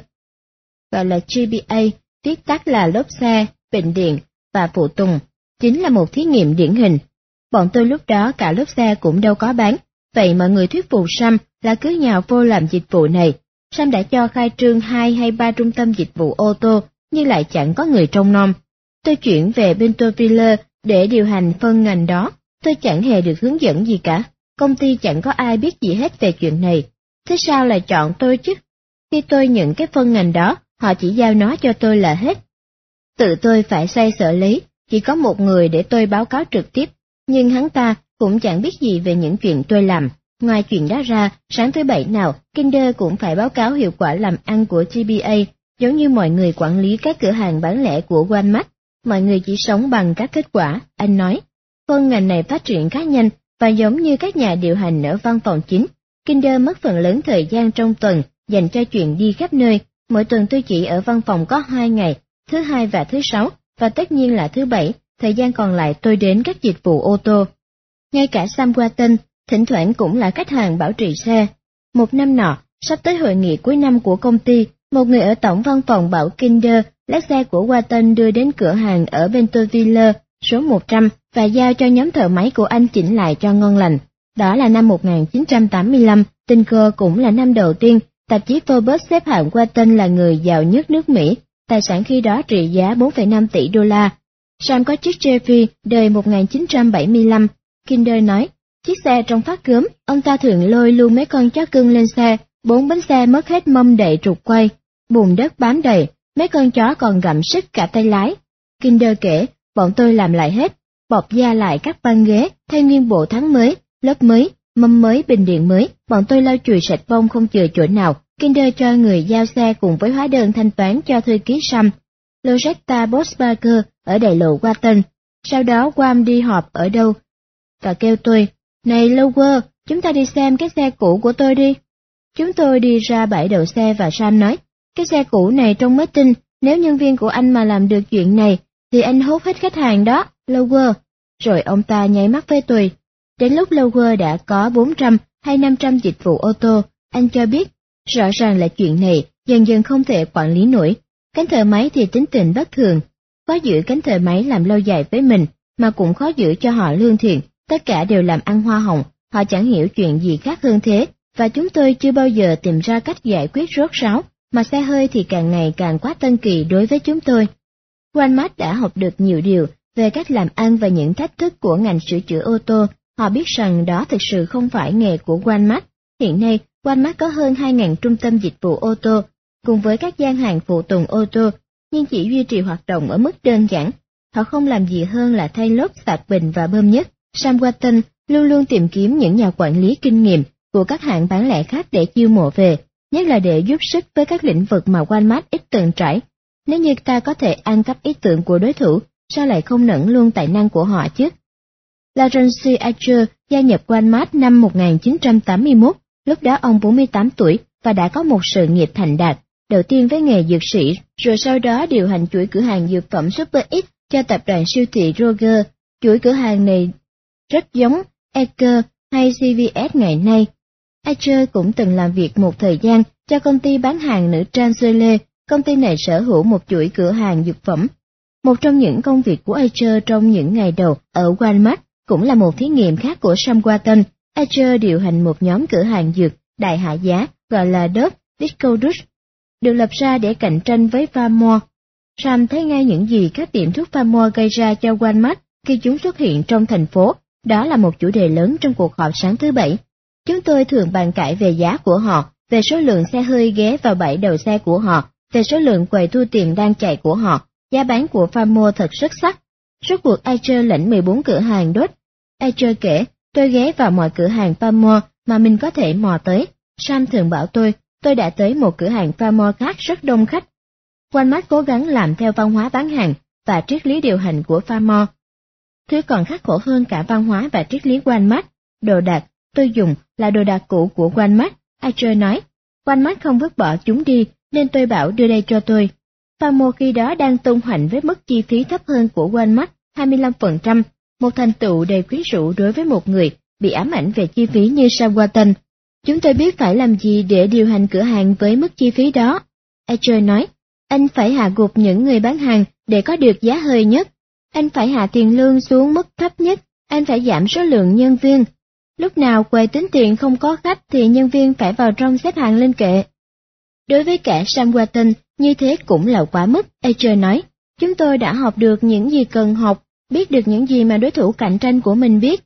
gọi là GBA viết tắt là lốp xe, bệnh điện và phụ tùng, chính là một thí nghiệm điển hình. Bọn tôi lúc đó cả lốp xe cũng đâu có bán, vậy mọi người thuyết phục Sam là cứ nhào vô làm dịch vụ này. Sam đã cho khai trương hai hay ba trung tâm dịch vụ ô tô, nhưng lại chẳng có người trông nom. Tôi chuyển về Bentonville để điều hành phân ngành đó, tôi chẳng hề được hướng dẫn gì cả, công ty chẳng có ai biết gì hết về chuyện này. Thế sao lại chọn tôi chứ? Khi tôi nhận cái phân ngành đó, họ chỉ giao nó cho tôi là hết. Tự tôi phải xoay sở lý, chỉ có một người để tôi báo cáo trực tiếp, nhưng hắn ta cũng chẳng biết gì về những chuyện tôi làm. Ngoài chuyện đó ra, sáng thứ bảy nào, Kinder cũng phải báo cáo hiệu quả làm ăn của GBA, giống như mọi người quản lý các cửa hàng bán lẻ của Walmart. Mọi người chỉ sống bằng các kết quả, anh nói. Phân ngành này phát triển khá nhanh, và giống như các nhà điều hành ở văn phòng chính, Kinder mất phần lớn thời gian trong tuần dành cho chuyện đi khắp nơi, Mỗi tuần tôi chỉ ở văn phòng có hai ngày, thứ hai và thứ sáu, và tất nhiên là thứ bảy, thời gian còn lại tôi đến các dịch vụ ô tô. Ngay cả Sam Watson, thỉnh thoảng cũng là khách hàng bảo trì xe. Một năm nọ, sắp tới hội nghị cuối năm của công ty, một người ở tổng văn phòng bảo Kinder lấy xe của Watton đưa đến cửa hàng ở Bentonville, số 100, và giao cho nhóm thợ máy của anh chỉnh lại cho ngon lành. Đó là năm 1985, tình cờ cũng là năm đầu tiên Tạp chí Forbes xếp hạng Watton là người giàu nhất nước Mỹ, tài sản khi đó trị giá 4,5 tỷ đô la. Sam có chiếc Chevy đời 1975, Kinder nói, chiếc xe trong phát gớm, ông ta thường lôi luôn mấy con chó cưng lên xe, bốn bánh xe mất hết mâm đậy trục quay, bùn đất bám đầy, mấy con chó còn gặm sức cả tay lái. Kinder kể, bọn tôi làm lại hết, bọc da lại các băng ghế, thay nguyên bộ thắng mới, lớp mới, mâm mới bình điện mới, bọn tôi lau chùi sạch bông không chừa chỗ nào, Kinder cho người giao xe cùng với hóa đơn thanh toán cho thư ký Sam. Loretta Bosbacher ở đại lộ Watton, sau đó Wam đi họp ở đâu, và kêu tôi, này Lower, chúng ta đi xem cái xe cũ của tôi đi. Chúng tôi đi ra bãi đậu xe và Sam nói, cái xe cũ này trông mới tinh, nếu nhân viên của anh mà làm được chuyện này, thì anh hút hết khách hàng đó, Lower. Rồi ông ta nháy mắt với tôi, Đến lúc Lower đã có 400 hay 500 dịch vụ ô tô, anh cho biết, rõ ràng là chuyện này dần dần không thể quản lý nổi. Cánh thợ máy thì tính tình bất thường, khó giữ cánh thợ máy làm lâu dài với mình, mà cũng khó giữ cho họ lương thiện, tất cả đều làm ăn hoa hồng, họ chẳng hiểu chuyện gì khác hơn thế, và chúng tôi chưa bao giờ tìm ra cách giải quyết rốt ráo, mà xe hơi thì càng ngày càng quá tân kỳ đối với chúng tôi. Walmart đã học được nhiều điều về cách làm ăn và những thách thức của ngành sửa chữa ô tô Họ biết rằng đó thực sự không phải nghề của Walmart. Hiện nay, Walmart có hơn 2.000 trung tâm dịch vụ ô tô, cùng với các gian hàng phụ tùng ô tô, nhưng chỉ duy trì hoạt động ở mức đơn giản. Họ không làm gì hơn là thay lốp sạc bình và bơm nhất. Sam Walton luôn luôn tìm kiếm những nhà quản lý kinh nghiệm của các hãng bán lẻ khác để chiêu mộ về, nhất là để giúp sức với các lĩnh vực mà Walmart ít từng trải. Nếu như ta có thể ăn cắp ý tưởng của đối thủ, sao lại không nẫn luôn tài năng của họ chứ? Lawrence Archer gia nhập Walmart năm 1981, lúc đó ông 48 tuổi và đã có một sự nghiệp thành đạt, đầu tiên với nghề dược sĩ, rồi sau đó điều hành chuỗi cửa hàng dược phẩm Super X cho tập đoàn siêu thị Roger. Chuỗi cửa hàng này rất giống Eker hay CVS ngày nay. Archer cũng từng làm việc một thời gian cho công ty bán hàng nữ trang công ty này sở hữu một chuỗi cửa hàng dược phẩm. Một trong những công việc của Archer trong những ngày đầu ở Walmart cũng là một thí nghiệm khác của Sam Walton. Archer điều hành một nhóm cửa hàng dược đại hạ giá gọi là Dove Discount được lập ra để cạnh tranh với Farmore. Sam thấy ngay những gì các tiệm thuốc Farmore gây ra cho Walmart khi chúng xuất hiện trong thành phố, đó là một chủ đề lớn trong cuộc họp sáng thứ Bảy. Chúng tôi thường bàn cãi về giá của họ, về số lượng xe hơi ghé vào bãi đầu xe của họ, về số lượng quầy thu tiền đang chạy của họ, giá bán của Famo thật xuất sắc. Rốt cuộc Archer lãnh 14 cửa hàng đốt. Archer kể, tôi ghé vào mọi cửa hàng Famo mà mình có thể mò tới. Sam thường bảo tôi, tôi đã tới một cửa hàng Famo khác rất đông khách. Walmart cố gắng làm theo văn hóa bán hàng và triết lý điều hành của Famo. Thứ còn khắc khổ hơn cả văn hóa và triết lý Walmart, đồ đạc, tôi dùng là đồ đạc cũ của Walmart, Archer nói. Walmart không vứt bỏ chúng đi, nên tôi bảo đưa đây cho tôi. Farmore khi đó đang tung hoành với mức chi phí thấp hơn của Walmart 25%, một thành tựu đầy quyến rũ đối với một người bị ám ảnh về chi phí như Sam Walton. Chúng tôi biết phải làm gì để điều hành cửa hàng với mức chi phí đó. Archer nói, anh phải hạ gục những người bán hàng để có được giá hơi nhất. Anh phải hạ tiền lương xuống mức thấp nhất, anh phải giảm số lượng nhân viên. Lúc nào quầy tính tiền không có khách thì nhân viên phải vào trong xếp hàng lên kệ. Đối với kẻ Sam Walton, như thế cũng là quá mức, Archer nói. Chúng tôi đã học được những gì cần học, biết được những gì mà đối thủ cạnh tranh của mình biết.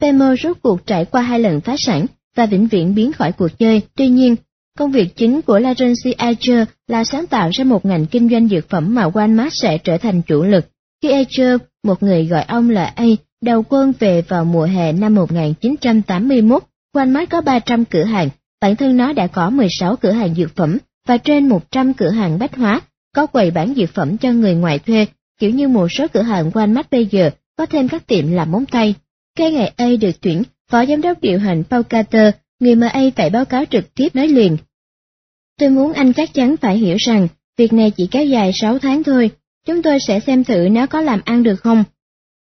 Pemo rốt cuộc trải qua hai lần phá sản và vĩnh viễn biến khỏi cuộc chơi. Tuy nhiên, công việc chính của Larency Archer là sáng tạo ra một ngành kinh doanh dược phẩm mà Walmart sẽ trở thành chủ lực. Khi Archer, một người gọi ông là A, đầu quân về vào mùa hè năm 1981, Walmart có 300 cửa hàng, bản thân nó đã có 16 cửa hàng dược phẩm và trên 100 cửa hàng bách hóa, có quầy bán dược phẩm cho người ngoài thuê, kiểu như một số cửa hàng Walmart bây giờ có thêm các tiệm làm móng tay. Cái ngày A được tuyển, phó giám đốc điều hành Paul Carter, người mà A phải báo cáo trực tiếp nói liền. Tôi muốn anh chắc chắn phải hiểu rằng, việc này chỉ kéo dài 6 tháng thôi, chúng tôi sẽ xem thử nó có làm ăn được không.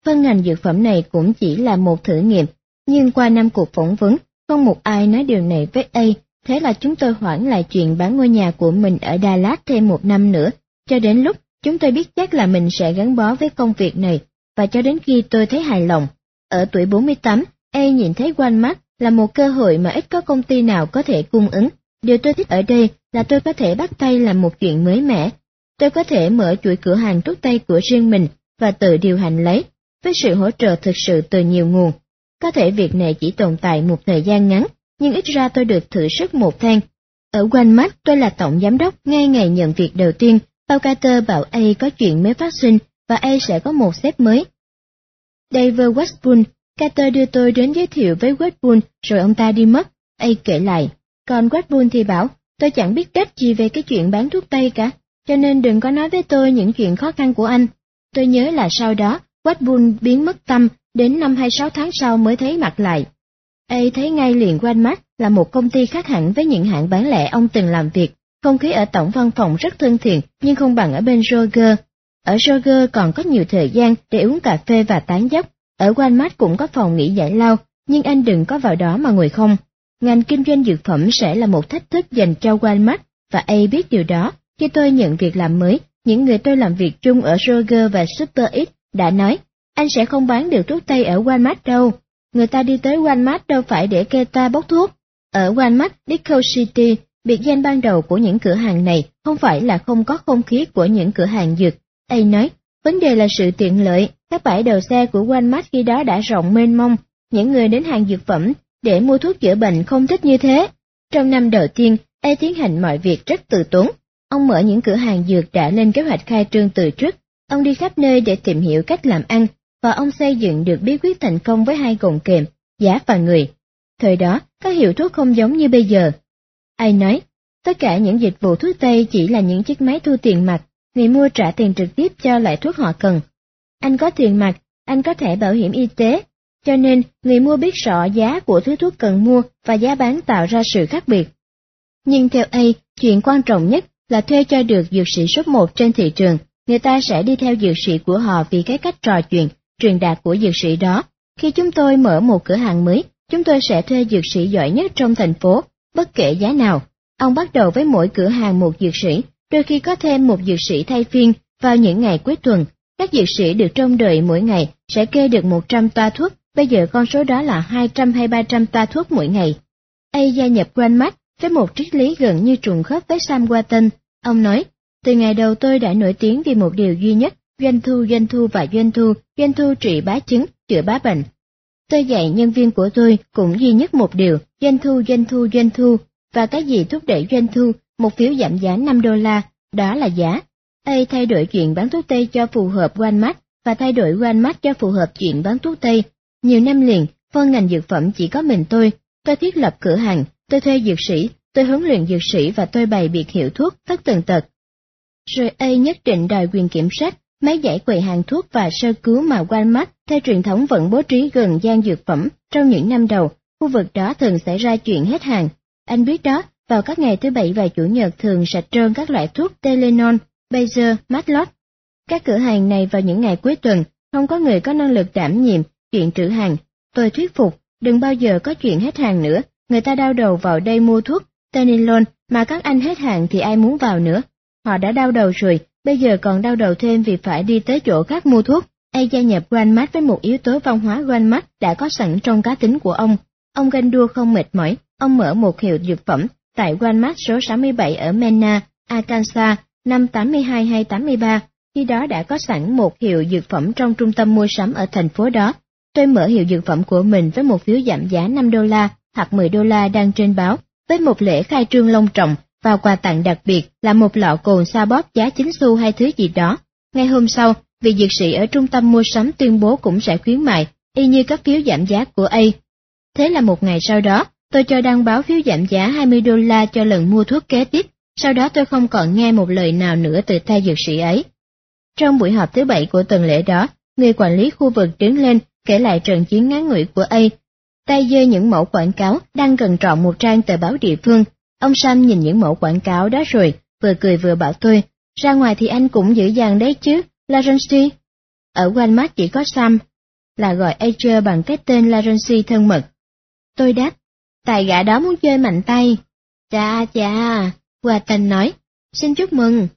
Phân ngành dược phẩm này cũng chỉ là một thử nghiệm, nhưng qua năm cuộc phỏng vấn, không một ai nói điều này với A, thế là chúng tôi hoãn lại chuyện bán ngôi nhà của mình ở Đà Lạt thêm một năm nữa, cho đến lúc chúng tôi biết chắc là mình sẽ gắn bó với công việc này, và cho đến khi tôi thấy hài lòng. Ở tuổi 48, A nhìn thấy Walmart là một cơ hội mà ít có công ty nào có thể cung ứng. Điều tôi thích ở đây là tôi có thể bắt tay làm một chuyện mới mẻ. Tôi có thể mở chuỗi cửa hàng thuốc tây của riêng mình và tự điều hành lấy, với sự hỗ trợ thực sự từ nhiều nguồn. Có thể việc này chỉ tồn tại một thời gian ngắn, nhưng ít ra tôi được thử sức một tháng. Ở Walmart tôi là tổng giám đốc ngay ngày nhận việc đầu tiên, Paul Carter bảo A có chuyện mới phát sinh và A sẽ có một sếp mới. David Westpool Carter đưa tôi đến giới thiệu với Westpool rồi ông ta đi mất. A kể lại, còn Westpool thì bảo, tôi chẳng biết cách gì về cái chuyện bán thuốc tây cả, cho nên đừng có nói với tôi những chuyện khó khăn của anh. Tôi nhớ là sau đó, Quách Westpool biến mất tâm, đến năm 26 tháng sau mới thấy mặt lại. A thấy ngay liền Walmart là một công ty khác hẳn với những hãng bán lẻ ông từng làm việc. Không khí ở tổng văn phòng rất thân thiện, nhưng không bằng ở bên Roger. Ở Roger còn có nhiều thời gian để uống cà phê và tán dốc, ở Walmart cũng có phòng nghỉ giải lao, nhưng anh đừng có vào đó mà ngồi không. Ngành kinh doanh dược phẩm sẽ là một thách thức dành cho Walmart, và A biết điều đó. Khi tôi nhận việc làm mới, những người tôi làm việc chung ở Roger và Super X đã nói, anh sẽ không bán được thuốc tây ở Walmart đâu. Người ta đi tới Walmart đâu phải để kê ta bốc thuốc. Ở Walmart, Deco City, biệt danh ban đầu của những cửa hàng này không phải là không có không khí của những cửa hàng dược. Ây nói, vấn đề là sự tiện lợi, các bãi đầu xe của Walmart khi đó đã rộng mênh mông, những người đến hàng dược phẩm để mua thuốc chữa bệnh không thích như thế. Trong năm đầu tiên, e tiến hành mọi việc rất từ tốn. Ông mở những cửa hàng dược đã lên kế hoạch khai trương từ trước. Ông đi khắp nơi để tìm hiểu cách làm ăn, và ông xây dựng được bí quyết thành công với hai gồng kềm, giá và người. Thời đó, các hiệu thuốc không giống như bây giờ. Ai nói, tất cả những dịch vụ thuốc Tây chỉ là những chiếc máy thu tiền mặt, người mua trả tiền trực tiếp cho loại thuốc họ cần. Anh có tiền mặt, anh có thẻ bảo hiểm y tế, cho nên người mua biết rõ giá của thứ thuốc cần mua và giá bán tạo ra sự khác biệt. Nhưng theo A, chuyện quan trọng nhất là thuê cho được dược sĩ số một trên thị trường, người ta sẽ đi theo dược sĩ của họ vì cái cách trò chuyện, truyền đạt của dược sĩ đó. Khi chúng tôi mở một cửa hàng mới, chúng tôi sẽ thuê dược sĩ giỏi nhất trong thành phố, bất kể giá nào. Ông bắt đầu với mỗi cửa hàng một dược sĩ, đôi khi có thêm một dược sĩ thay phiên vào những ngày cuối tuần. Các dược sĩ được trông đợi mỗi ngày sẽ kê được 100 toa thuốc, bây giờ con số đó là 200 hay 300 toa thuốc mỗi ngày. A gia nhập Grandmax với một triết lý gần như trùng khớp với Sam Walton. Ông nói, từ ngày đầu tôi đã nổi tiếng vì một điều duy nhất, doanh thu, doanh thu và doanh thu, doanh thu trị bá chứng, chữa bá bệnh. Tôi dạy nhân viên của tôi cũng duy nhất một điều, doanh thu, doanh thu, doanh thu, và cái gì thúc đẩy doanh thu, một phiếu giảm giá 5 đô la, đó là giá. A thay đổi chuyện bán thuốc Tây cho phù hợp Walmart và thay đổi Walmart cho phù hợp chuyện bán thuốc Tây. Nhiều năm liền, phân ngành dược phẩm chỉ có mình tôi, tôi thiết lập cửa hàng, tôi thuê dược sĩ, tôi huấn luyện dược sĩ và tôi bày biệt hiệu thuốc tất tần tật. Rồi A nhất định đòi quyền kiểm soát máy giải quầy hàng thuốc và sơ cứu mà Walmart theo truyền thống vẫn bố trí gần gian dược phẩm trong những năm đầu, khu vực đó thường xảy ra chuyện hết hàng. Anh biết đó, vào các ngày thứ bảy và chủ nhật thường sạch trơn các loại thuốc Telenon, Bayer, Matlot. Các cửa hàng này vào những ngày cuối tuần, không có người có năng lực đảm nhiệm chuyện trữ hàng. Tôi thuyết phục, đừng bao giờ có chuyện hết hàng nữa, người ta đau đầu vào đây mua thuốc, Telenon mà các anh hết hàng thì ai muốn vào nữa. Họ đã đau đầu rồi, bây giờ còn đau đầu thêm vì phải đi tới chỗ khác mua thuốc. Ai gia nhập Grandmat với một yếu tố văn hóa Grandmat đã có sẵn trong cá tính của ông. Ông ganh đua không mệt mỏi, ông mở một hiệu dược phẩm tại Grandmat số 67 ở Mena, Arkansas, năm 82 hay 83. Khi đó đã có sẵn một hiệu dược phẩm trong trung tâm mua sắm ở thành phố đó. Tôi mở hiệu dược phẩm của mình với một phiếu giảm giá 5 đô la hoặc 10 đô la đang trên báo, với một lễ khai trương long trọng và quà tặng đặc biệt là một lọ cồn sa bóp giá 9 xu hay thứ gì đó. Ngay hôm sau, vị dược sĩ ở trung tâm mua sắm tuyên bố cũng sẽ khuyến mại, y như các phiếu giảm giá của A. Thế là một ngày sau đó, tôi cho đăng báo phiếu giảm giá 20 đô la cho lần mua thuốc kế tiếp, sau đó tôi không còn nghe một lời nào nữa từ tay dược sĩ ấy. Trong buổi họp thứ bảy của tuần lễ đó, người quản lý khu vực đứng lên kể lại trận chiến ngắn ngủi của A, tay dơ những mẫu quảng cáo đang gần trọn một trang tờ báo địa phương. Ông Sam nhìn những mẫu quảng cáo đó rồi, vừa cười vừa bảo tôi, ra ngoài thì anh cũng dữ dàng đấy chứ, Larency. Ở Walmart chỉ có Sam, là gọi Ager bằng cái tên Larency thân mật. Tôi đáp, tài gã đó muốn chơi mạnh tay. Chà chà, Watson nói, xin chúc mừng.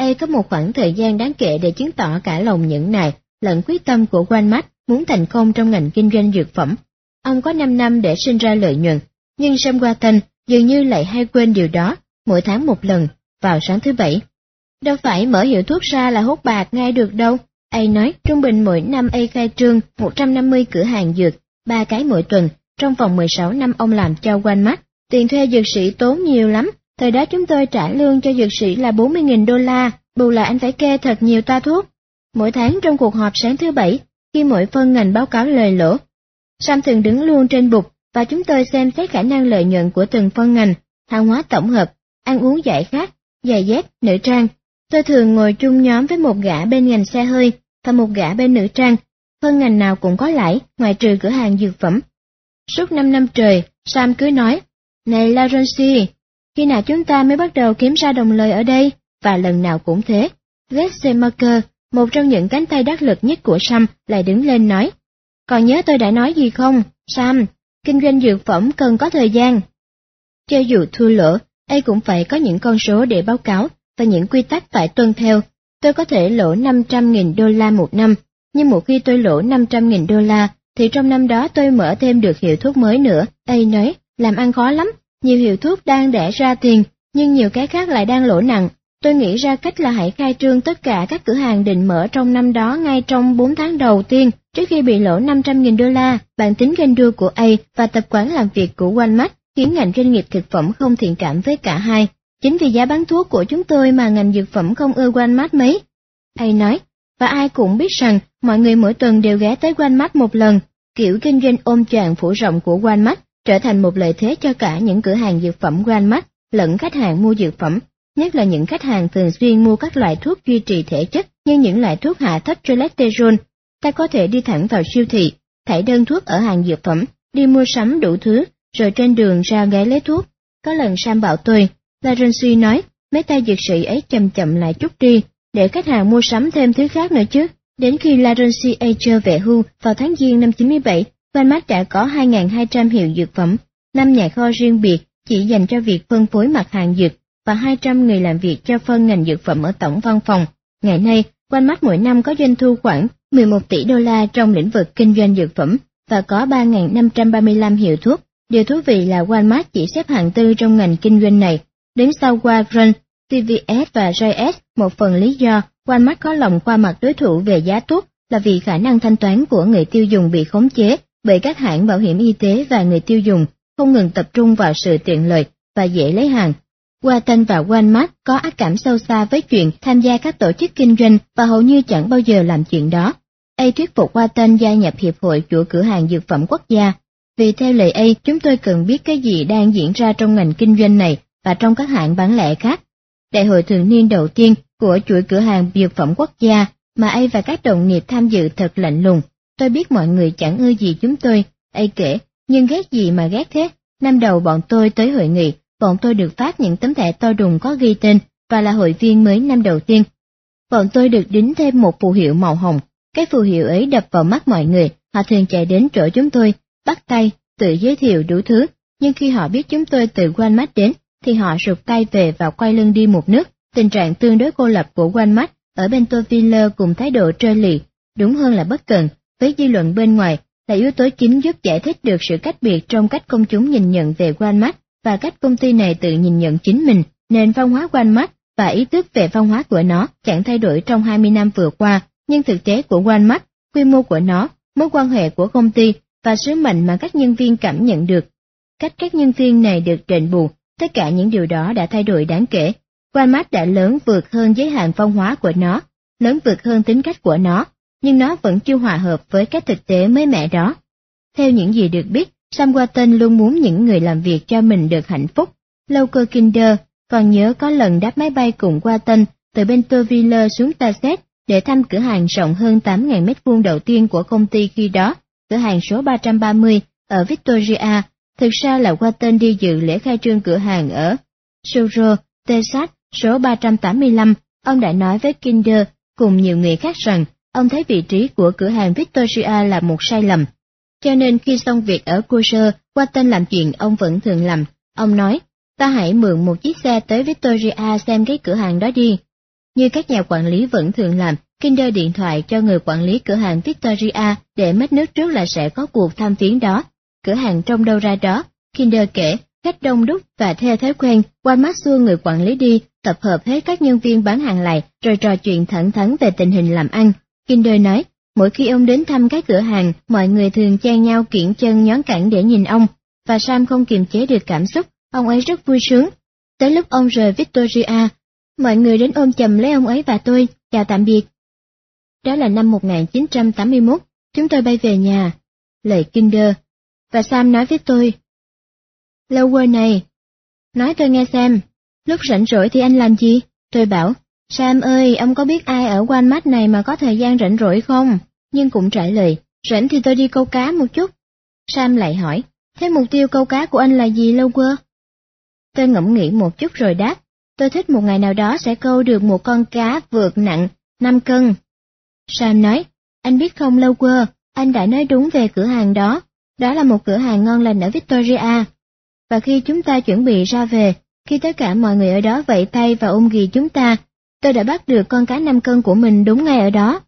Ê có một khoảng thời gian đáng kể để chứng tỏ cả lòng nhẫn này lẫn quyết tâm của Walmart muốn thành công trong ngành kinh doanh dược phẩm. Ông có 5 năm để sinh ra lợi nhuận, nhưng Sam Watson dường như lại hay quên điều đó, mỗi tháng một lần, vào sáng thứ bảy. Đâu phải mở hiệu thuốc ra là hút bạc ngay được đâu. A nói trung bình mỗi năm A khai trương 150 cửa hàng dược, ba cái mỗi tuần, trong vòng 16 năm ông làm cho quanh mắt, Tiền thuê dược sĩ tốn nhiều lắm, thời đó chúng tôi trả lương cho dược sĩ là 40.000 đô la, bù là anh phải kê thật nhiều toa thuốc. Mỗi tháng trong cuộc họp sáng thứ bảy, khi mỗi phân ngành báo cáo lời lỗ, Sam thường đứng luôn trên bục và chúng tôi xem xét khả năng lợi nhuận của từng phân ngành, hàng hóa tổng hợp, ăn uống giải khát, giày dép, nữ trang. Tôi thường ngồi chung nhóm với một gã bên ngành xe hơi và một gã bên nữ trang, phân ngành nào cũng có lãi, ngoài trừ cửa hàng dược phẩm. Suốt 5 năm trời, Sam cứ nói, Này Laurency, khi nào chúng ta mới bắt đầu kiếm ra đồng lời ở đây? Và lần nào cũng thế. Gessemaker, một trong những cánh tay đắc lực nhất của Sam, lại đứng lên nói, Còn nhớ tôi đã nói gì không, Sam, kinh doanh dược phẩm cần có thời gian. Cho dù thua lỗ, ai cũng phải có những con số để báo cáo và những quy tắc phải tuân theo. Tôi có thể lỗ 500.000 đô la một năm, nhưng một khi tôi lỗ 500.000 đô la, thì trong năm đó tôi mở thêm được hiệu thuốc mới nữa. Ây nói, làm ăn khó lắm, nhiều hiệu thuốc đang đẻ ra tiền, nhưng nhiều cái khác lại đang lỗ nặng. Tôi nghĩ ra cách là hãy khai trương tất cả các cửa hàng định mở trong năm đó ngay trong 4 tháng đầu tiên, trước khi bị lỗ 500.000 đô la. Bản tính ganh đua của A và tập quán làm việc của Walmart khiến ngành doanh nghiệp thực phẩm không thiện cảm với cả hai. Chính vì giá bán thuốc của chúng tôi mà ngành dược phẩm không ưa Walmart mấy. A nói, và ai cũng biết rằng mọi người mỗi tuần đều ghé tới Walmart một lần. Kiểu kinh doanh ôm choàng phủ rộng của Walmart trở thành một lợi thế cho cả những cửa hàng dược phẩm Walmart lẫn khách hàng mua dược phẩm, nhất là những khách hàng thường xuyên mua các loại thuốc duy trì thể chất như những loại thuốc hạ thấp cholesterol. Ta có thể đi thẳng vào siêu thị, thải đơn thuốc ở hàng dược phẩm, đi mua sắm đủ thứ, rồi trên đường ra ghé lấy thuốc. Có lần Sam bảo tôi, Larency nói, mấy tay dược sĩ ấy chậm chậm lại chút đi, để khách hàng mua sắm thêm thứ khác nữa chứ. Đến khi Larency Ager về hưu vào tháng Giêng năm 97, Walmart đã có 2.200 hiệu dược phẩm, năm nhà kho riêng biệt chỉ dành cho việc phân phối mặt hàng dược và 200 người làm việc cho phân ngành dược phẩm ở tổng văn phòng. Ngày nay, Walmart mỗi năm có doanh thu khoảng 11 tỷ đô la trong lĩnh vực kinh doanh dược phẩm và có 3.535 hiệu thuốc. Điều thú vị là Walmart chỉ xếp hạng tư trong ngành kinh doanh này, đứng sau Walgreens, CVS và JS. Một phần lý do Walmart có lòng qua mặt đối thủ về giá thuốc là vì khả năng thanh toán của người tiêu dùng bị khống chế bởi các hãng bảo hiểm y tế và người tiêu dùng không ngừng tập trung vào sự tiện lợi và dễ lấy hàng. Walton và Walmart có ác cảm sâu xa với chuyện tham gia các tổ chức kinh doanh và hầu như chẳng bao giờ làm chuyện đó. A thuyết phục Walton gia nhập Hiệp hội chuỗi cửa hàng dược phẩm quốc gia. Vì theo lời A, chúng tôi cần biết cái gì đang diễn ra trong ngành kinh doanh này và trong các hãng bán lẻ khác. Đại hội thường niên đầu tiên của chuỗi cửa hàng dược phẩm quốc gia mà A và các đồng nghiệp tham dự thật lạnh lùng. Tôi biết mọi người chẳng ưa gì chúng tôi, A kể, nhưng ghét gì mà ghét thế. Năm đầu bọn tôi tới hội nghị, bọn tôi được phát những tấm thẻ to đùng có ghi tên và là hội viên mới năm đầu tiên. Bọn tôi được đính thêm một phù hiệu màu hồng. Cái phù hiệu ấy đập vào mắt mọi người, họ thường chạy đến chỗ chúng tôi, bắt tay, tự giới thiệu đủ thứ, nhưng khi họ biết chúng tôi từ Walmart đến, thì họ rụt tay về và quay lưng đi một nước. Tình trạng tương đối cô lập của Walmart ở bên tôi Viller cùng thái độ trơ lì, đúng hơn là bất cần, với dư luận bên ngoài là yếu tố chính giúp giải thích được sự cách biệt trong cách công chúng nhìn nhận về Walmart và cách công ty này tự nhìn nhận chính mình, nền văn hóa Walmart và ý thức về văn hóa của nó chẳng thay đổi trong 20 năm vừa qua, nhưng thực tế của Walmart, quy mô của nó, mối quan hệ của công ty và sứ mệnh mà các nhân viên cảm nhận được. Cách các nhân viên này được đền bù, tất cả những điều đó đã thay đổi đáng kể. Walmart đã lớn vượt hơn giới hạn văn hóa của nó, lớn vượt hơn tính cách của nó, nhưng nó vẫn chưa hòa hợp với các thực tế mới mẻ đó. Theo những gì được biết, Sam Walton luôn muốn những người làm việc cho mình được hạnh phúc. Local Kinder còn nhớ có lần đáp máy bay cùng Walton từ Bentonville xuống Tasset để thăm cửa hàng rộng hơn 8.000 mét vuông đầu tiên của công ty khi đó, cửa hàng số 330 ở Victoria. Thực ra là Walton đi dự lễ khai trương cửa hàng ở Soro, Texas, số 385. Ông đã nói với Kinder cùng nhiều người khác rằng ông thấy vị trí của cửa hàng Victoria là một sai lầm. Cho nên khi xong việc ở Kosher, qua tên làm chuyện ông vẫn thường làm. Ông nói, ta hãy mượn một chiếc xe tới Victoria xem cái cửa hàng đó đi. Như các nhà quản lý vẫn thường làm, Kinder điện thoại cho người quản lý cửa hàng Victoria để mất nước trước là sẽ có cuộc tham viếng đó. Cửa hàng trong đâu ra đó, Kinder kể, khách đông đúc và theo thói quen, Walmart xua người quản lý đi, tập hợp hết các nhân viên bán hàng lại rồi trò chuyện thẳng thắn về tình hình làm ăn. Kinder nói, mỗi khi ông đến thăm các cửa hàng, mọi người thường chen nhau kiện chân nhón cẳng để nhìn ông, và Sam không kiềm chế được cảm xúc, ông ấy rất vui sướng. Tới lúc ông rời Victoria, mọi người đến ôm chầm lấy ông ấy và tôi, chào tạm biệt. Đó là năm 1981, chúng tôi bay về nhà. Lời Kinder. Và Sam nói với tôi. Lower này. Nói tôi nghe xem, lúc rảnh rỗi thì anh làm gì? Tôi bảo, Sam ơi, ông có biết ai ở Walmart này mà có thời gian rảnh rỗi không? Nhưng cũng trả lời, rảnh thì tôi đi câu cá một chút. Sam lại hỏi, thế mục tiêu câu cá của anh là gì lâu quơ? Tôi ngẫm nghĩ một chút rồi đáp, tôi thích một ngày nào đó sẽ câu được một con cá vượt nặng 5 cân. Sam nói, anh biết không lâu quơ, anh đã nói đúng về cửa hàng đó, đó là một cửa hàng ngon lành ở Victoria. Và khi chúng ta chuẩn bị ra về, khi tất cả mọi người ở đó vẫy tay và ôm ghì chúng ta, tôi đã bắt được con cá 5 cân của mình đúng ngay ở đó.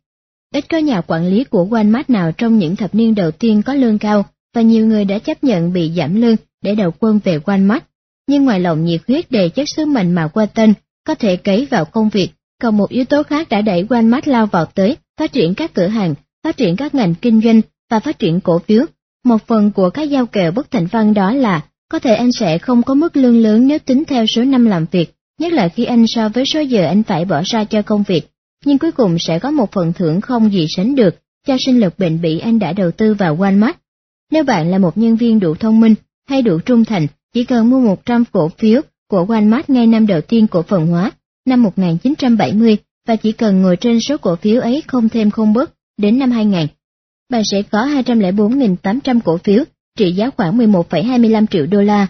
Ít có nhà quản lý của Walmart nào trong những thập niên đầu tiên có lương cao, và nhiều người đã chấp nhận bị giảm lương để đầu quân về Walmart. Nhưng ngoài lòng nhiệt huyết đề chất sứ mệnh mà Walton có thể cấy vào công việc, còn một yếu tố khác đã đẩy Walmart lao vào tới, phát triển các cửa hàng, phát triển các ngành kinh doanh và phát triển cổ phiếu. Một phần của các giao kèo bất thành văn đó là, có thể anh sẽ không có mức lương lớn nếu tính theo số năm làm việc, nhất là khi anh so với số giờ anh phải bỏ ra cho công việc, nhưng cuối cùng sẽ có một phần thưởng không gì sánh được cho sinh lực bệnh bỉ anh đã đầu tư vào Walmart. Nếu bạn là một nhân viên đủ thông minh hay đủ trung thành, chỉ cần mua 100 cổ phiếu của Walmart ngay năm đầu tiên cổ phần hóa, năm 1970, và chỉ cần ngồi trên số cổ phiếu ấy không thêm không bớt, đến năm 2000. Bạn sẽ có 204.800 cổ phiếu, trị giá khoảng 11,25 triệu đô la.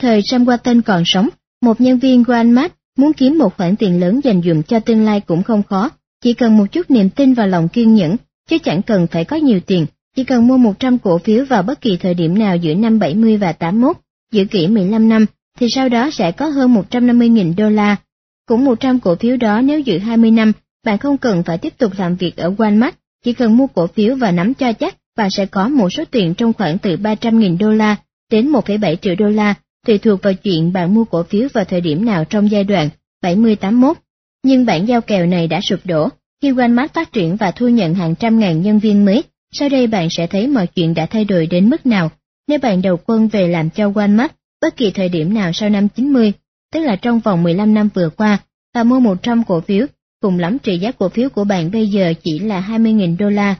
Thời Sam Walton còn sống, một nhân viên Walmart muốn kiếm một khoản tiền lớn dành dụm cho tương lai cũng không khó, chỉ cần một chút niềm tin và lòng kiên nhẫn, chứ chẳng cần phải có nhiều tiền, chỉ cần mua 100 cổ phiếu vào bất kỳ thời điểm nào giữa năm 70 và 81, giữ kỹ 15 năm, thì sau đó sẽ có hơn 150.000 đô la. Cũng 100 cổ phiếu đó nếu giữ 20 năm, bạn không cần phải tiếp tục làm việc ở Walmart, chỉ cần mua cổ phiếu và nắm cho chắc, bạn sẽ có một số tiền trong khoảng từ 300.000 đô la đến 1,7 triệu đô la, tùy thuộc vào chuyện bạn mua cổ phiếu vào thời điểm nào trong giai đoạn 70-81. Nhưng bản giao kèo này đã sụp đổ, khi Walmart phát triển và thu nhận hàng trăm ngàn nhân viên mới, sau đây bạn sẽ thấy mọi chuyện đã thay đổi đến mức nào. Nếu bạn đầu quân về làm cho Walmart bất kỳ thời điểm nào sau năm 90, tức là trong vòng 15 năm vừa qua, và mua 100 cổ phiếu, cùng lắm trị giá cổ phiếu của bạn bây giờ chỉ là 20.000 đô la.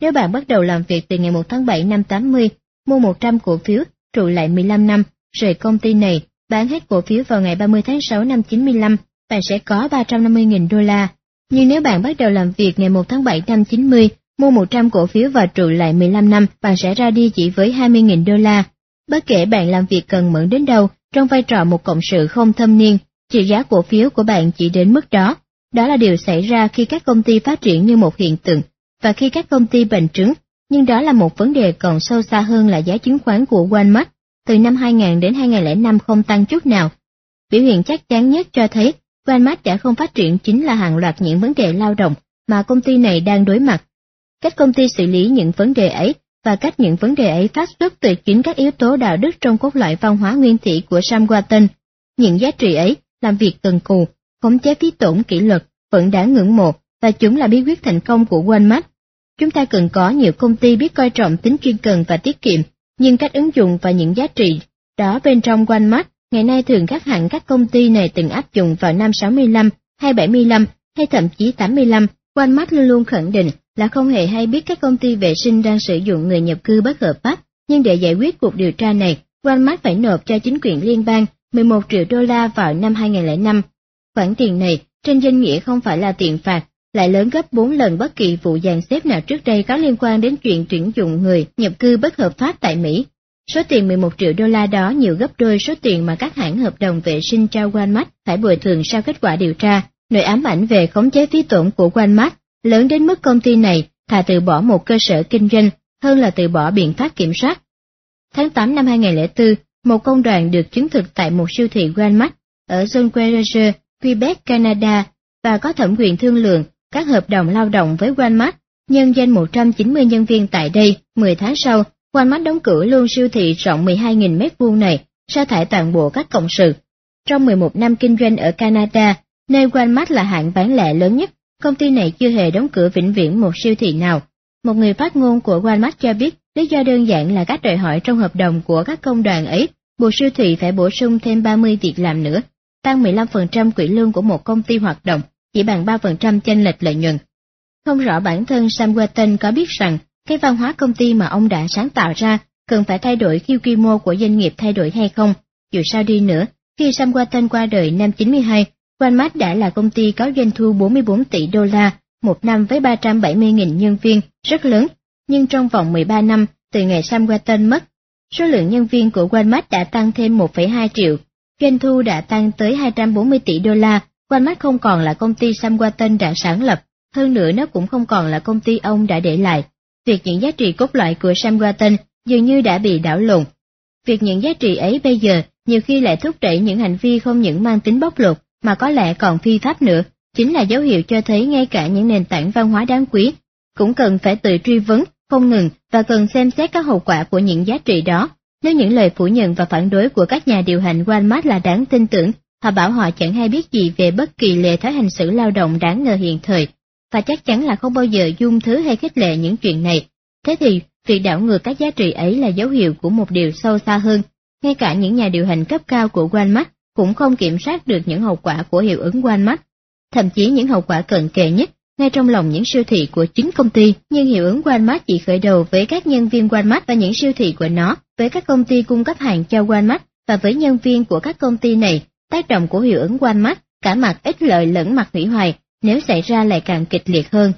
Nếu bạn bắt đầu làm việc từ ngày 1 tháng 7 năm 80, mua 100 cổ phiếu, trụ lại 15 năm, rời công ty này, bán hết cổ phiếu vào ngày 30 tháng 6 năm 95, bạn sẽ có 350.000 đô la. Nhưng nếu bạn bắt đầu làm việc ngày 1 tháng 7 năm 90, mua 100 cổ phiếu và trụ lại 15 năm, bạn sẽ ra đi chỉ với 20.000 đô la. Bất kể bạn làm việc cần mẫn đến đâu, trong vai trò một cộng sự không thâm niên, trị giá cổ phiếu của bạn chỉ đến mức đó. Đó là điều xảy ra khi các công ty phát triển như một hiện tượng, và khi các công ty bành trướng, nhưng đó là một vấn đề còn sâu xa hơn là giá chứng khoán của Walmart, từ năm 2000 đến 2005 không tăng chút nào. Biểu hiện chắc chắn nhất cho thấy Walmart đã không phát triển chính là hàng loạt những vấn đề lao động mà công ty này đang đối mặt. Cách công ty xử lý những vấn đề ấy và cách những vấn đề ấy phát xuất từ chính các yếu tố đạo đức trong cốt lõi văn hóa nguyên thủy của Sam Walton. Những giá trị ấy, làm việc cần cù, khống chế phí tổn kỷ luật, vẫn đáng ngưỡng mộ, và chúng là bí quyết thành công của Walmart. Chúng ta cần có nhiều công ty biết coi trọng tính chuyên cần và tiết kiệm, nhưng cách ứng dụng và những giá trị đó bên trong Walmart ngày nay thường khác hẳn các công ty này từng áp dụng vào năm 65, hay 75, hay thậm chí 85. Walmart luôn luôn khẳng định là không hề hay biết các công ty vệ sinh đang sử dụng người nhập cư bất hợp pháp, nhưng để giải quyết cuộc điều tra này, Walmart phải nộp cho chính quyền liên bang 11 triệu đô la vào năm 2005. Khoản tiền này trên danh nghĩa không phải là tiền phạt, lại lớn gấp 4 lần bất kỳ vụ dàn xếp nào trước đây có liên quan đến chuyện tuyển dụng người nhập cư bất hợp pháp tại Mỹ. Số tiền 11 triệu đô la đó nhiều gấp đôi số tiền mà các hãng hợp đồng vệ sinh trao Walmart phải bồi thường sau kết quả điều tra. Nội ám ảnh về khống chế phí tổn của Walmart lớn đến mức công ty này thà từ bỏ một cơ sở kinh doanh hơn là từ bỏ biện pháp kiểm soát. Tháng 8 năm 2004, một công đoàn được chứng thực tại một siêu thị Walmart ở John Quebec, Canada và có thẩm quyền thương lượng các hợp đồng lao động với Walmart, nhân danh 190 nhân viên tại đây, 10 tháng sau, Walmart đóng cửa luôn siêu thị rộng 12.000 mét vuông này, sa thải toàn bộ các cộng sự. Trong 11 năm kinh doanh ở Canada, nơi Walmart là hãng bán lẻ lớn nhất, công ty này chưa hề đóng cửa vĩnh viễn một siêu thị nào. Một người phát ngôn của Walmart cho biết lý do đơn giản là các đòi hỏi trong hợp đồng của các công đoàn ấy buộc siêu thị phải bổ sung thêm 30 việc làm nữa, tăng 15% quỹ lương của một công ty hoạt động chỉ bằng 3% chênh lệch lợi nhuận. Không rõ bản thân Sam Walton có biết rằng cái văn hóa công ty mà ông đã sáng tạo ra cần phải thay đổi khi quy mô của doanh nghiệp thay đổi hay không. Dù sao đi nữa, khi Sam Walton qua đời năm 92, Walmart đã là công ty có doanh thu 44 tỷ đô la một năm với 370.000 nhân viên, rất lớn. Nhưng trong vòng 13 năm, từ ngày Sam Walton mất, số lượng nhân viên của Walmart đã tăng thêm 1,2 triệu, doanh thu đã tăng tới 240 tỷ đô la, Walmart không còn là công ty Sam Walton đã sáng lập, hơn nữa nó cũng không còn là công ty ông đã để lại. Việc những giá trị cốt lõi của Sam Walton dường như đã bị đảo lộn. Việc những giá trị ấy bây giờ nhiều khi lại thúc đẩy những hành vi không những mang tính bóc lột mà có lẽ còn phi pháp nữa, chính là dấu hiệu cho thấy ngay cả những nền tảng văn hóa đáng quý cũng cần phải tự truy vấn, không ngừng và cần xem xét các hậu quả của những giá trị đó. Nếu những lời phủ nhận và phản đối của các nhà điều hành Walmart là đáng tin tưởng, họ bảo họ chẳng hay biết gì về bất kỳ lệ thói hành xử lao động đáng ngờ hiện thời, và chắc chắn là không bao giờ dung thứ hay khích lệ những chuyện này. Thế thì, việc đảo ngược các giá trị ấy là dấu hiệu của một điều sâu xa hơn. Ngay cả những nhà điều hành cấp cao của Walmart cũng không kiểm soát được những hậu quả của hiệu ứng Walmart. Thậm chí những hậu quả cận kề nhất ngay trong lòng những siêu thị của chính công ty, nhưng hiệu ứng Walmart chỉ khởi đầu với các nhân viên Walmart và những siêu thị của nó, với các công ty cung cấp hàng cho Walmart và với nhân viên của các công ty này, tác động của hiệu ứng quanh mắt, cả mặt ích lợi lẫn mặt hủy hoại, nếu xảy ra lại càng kịch liệt hơn.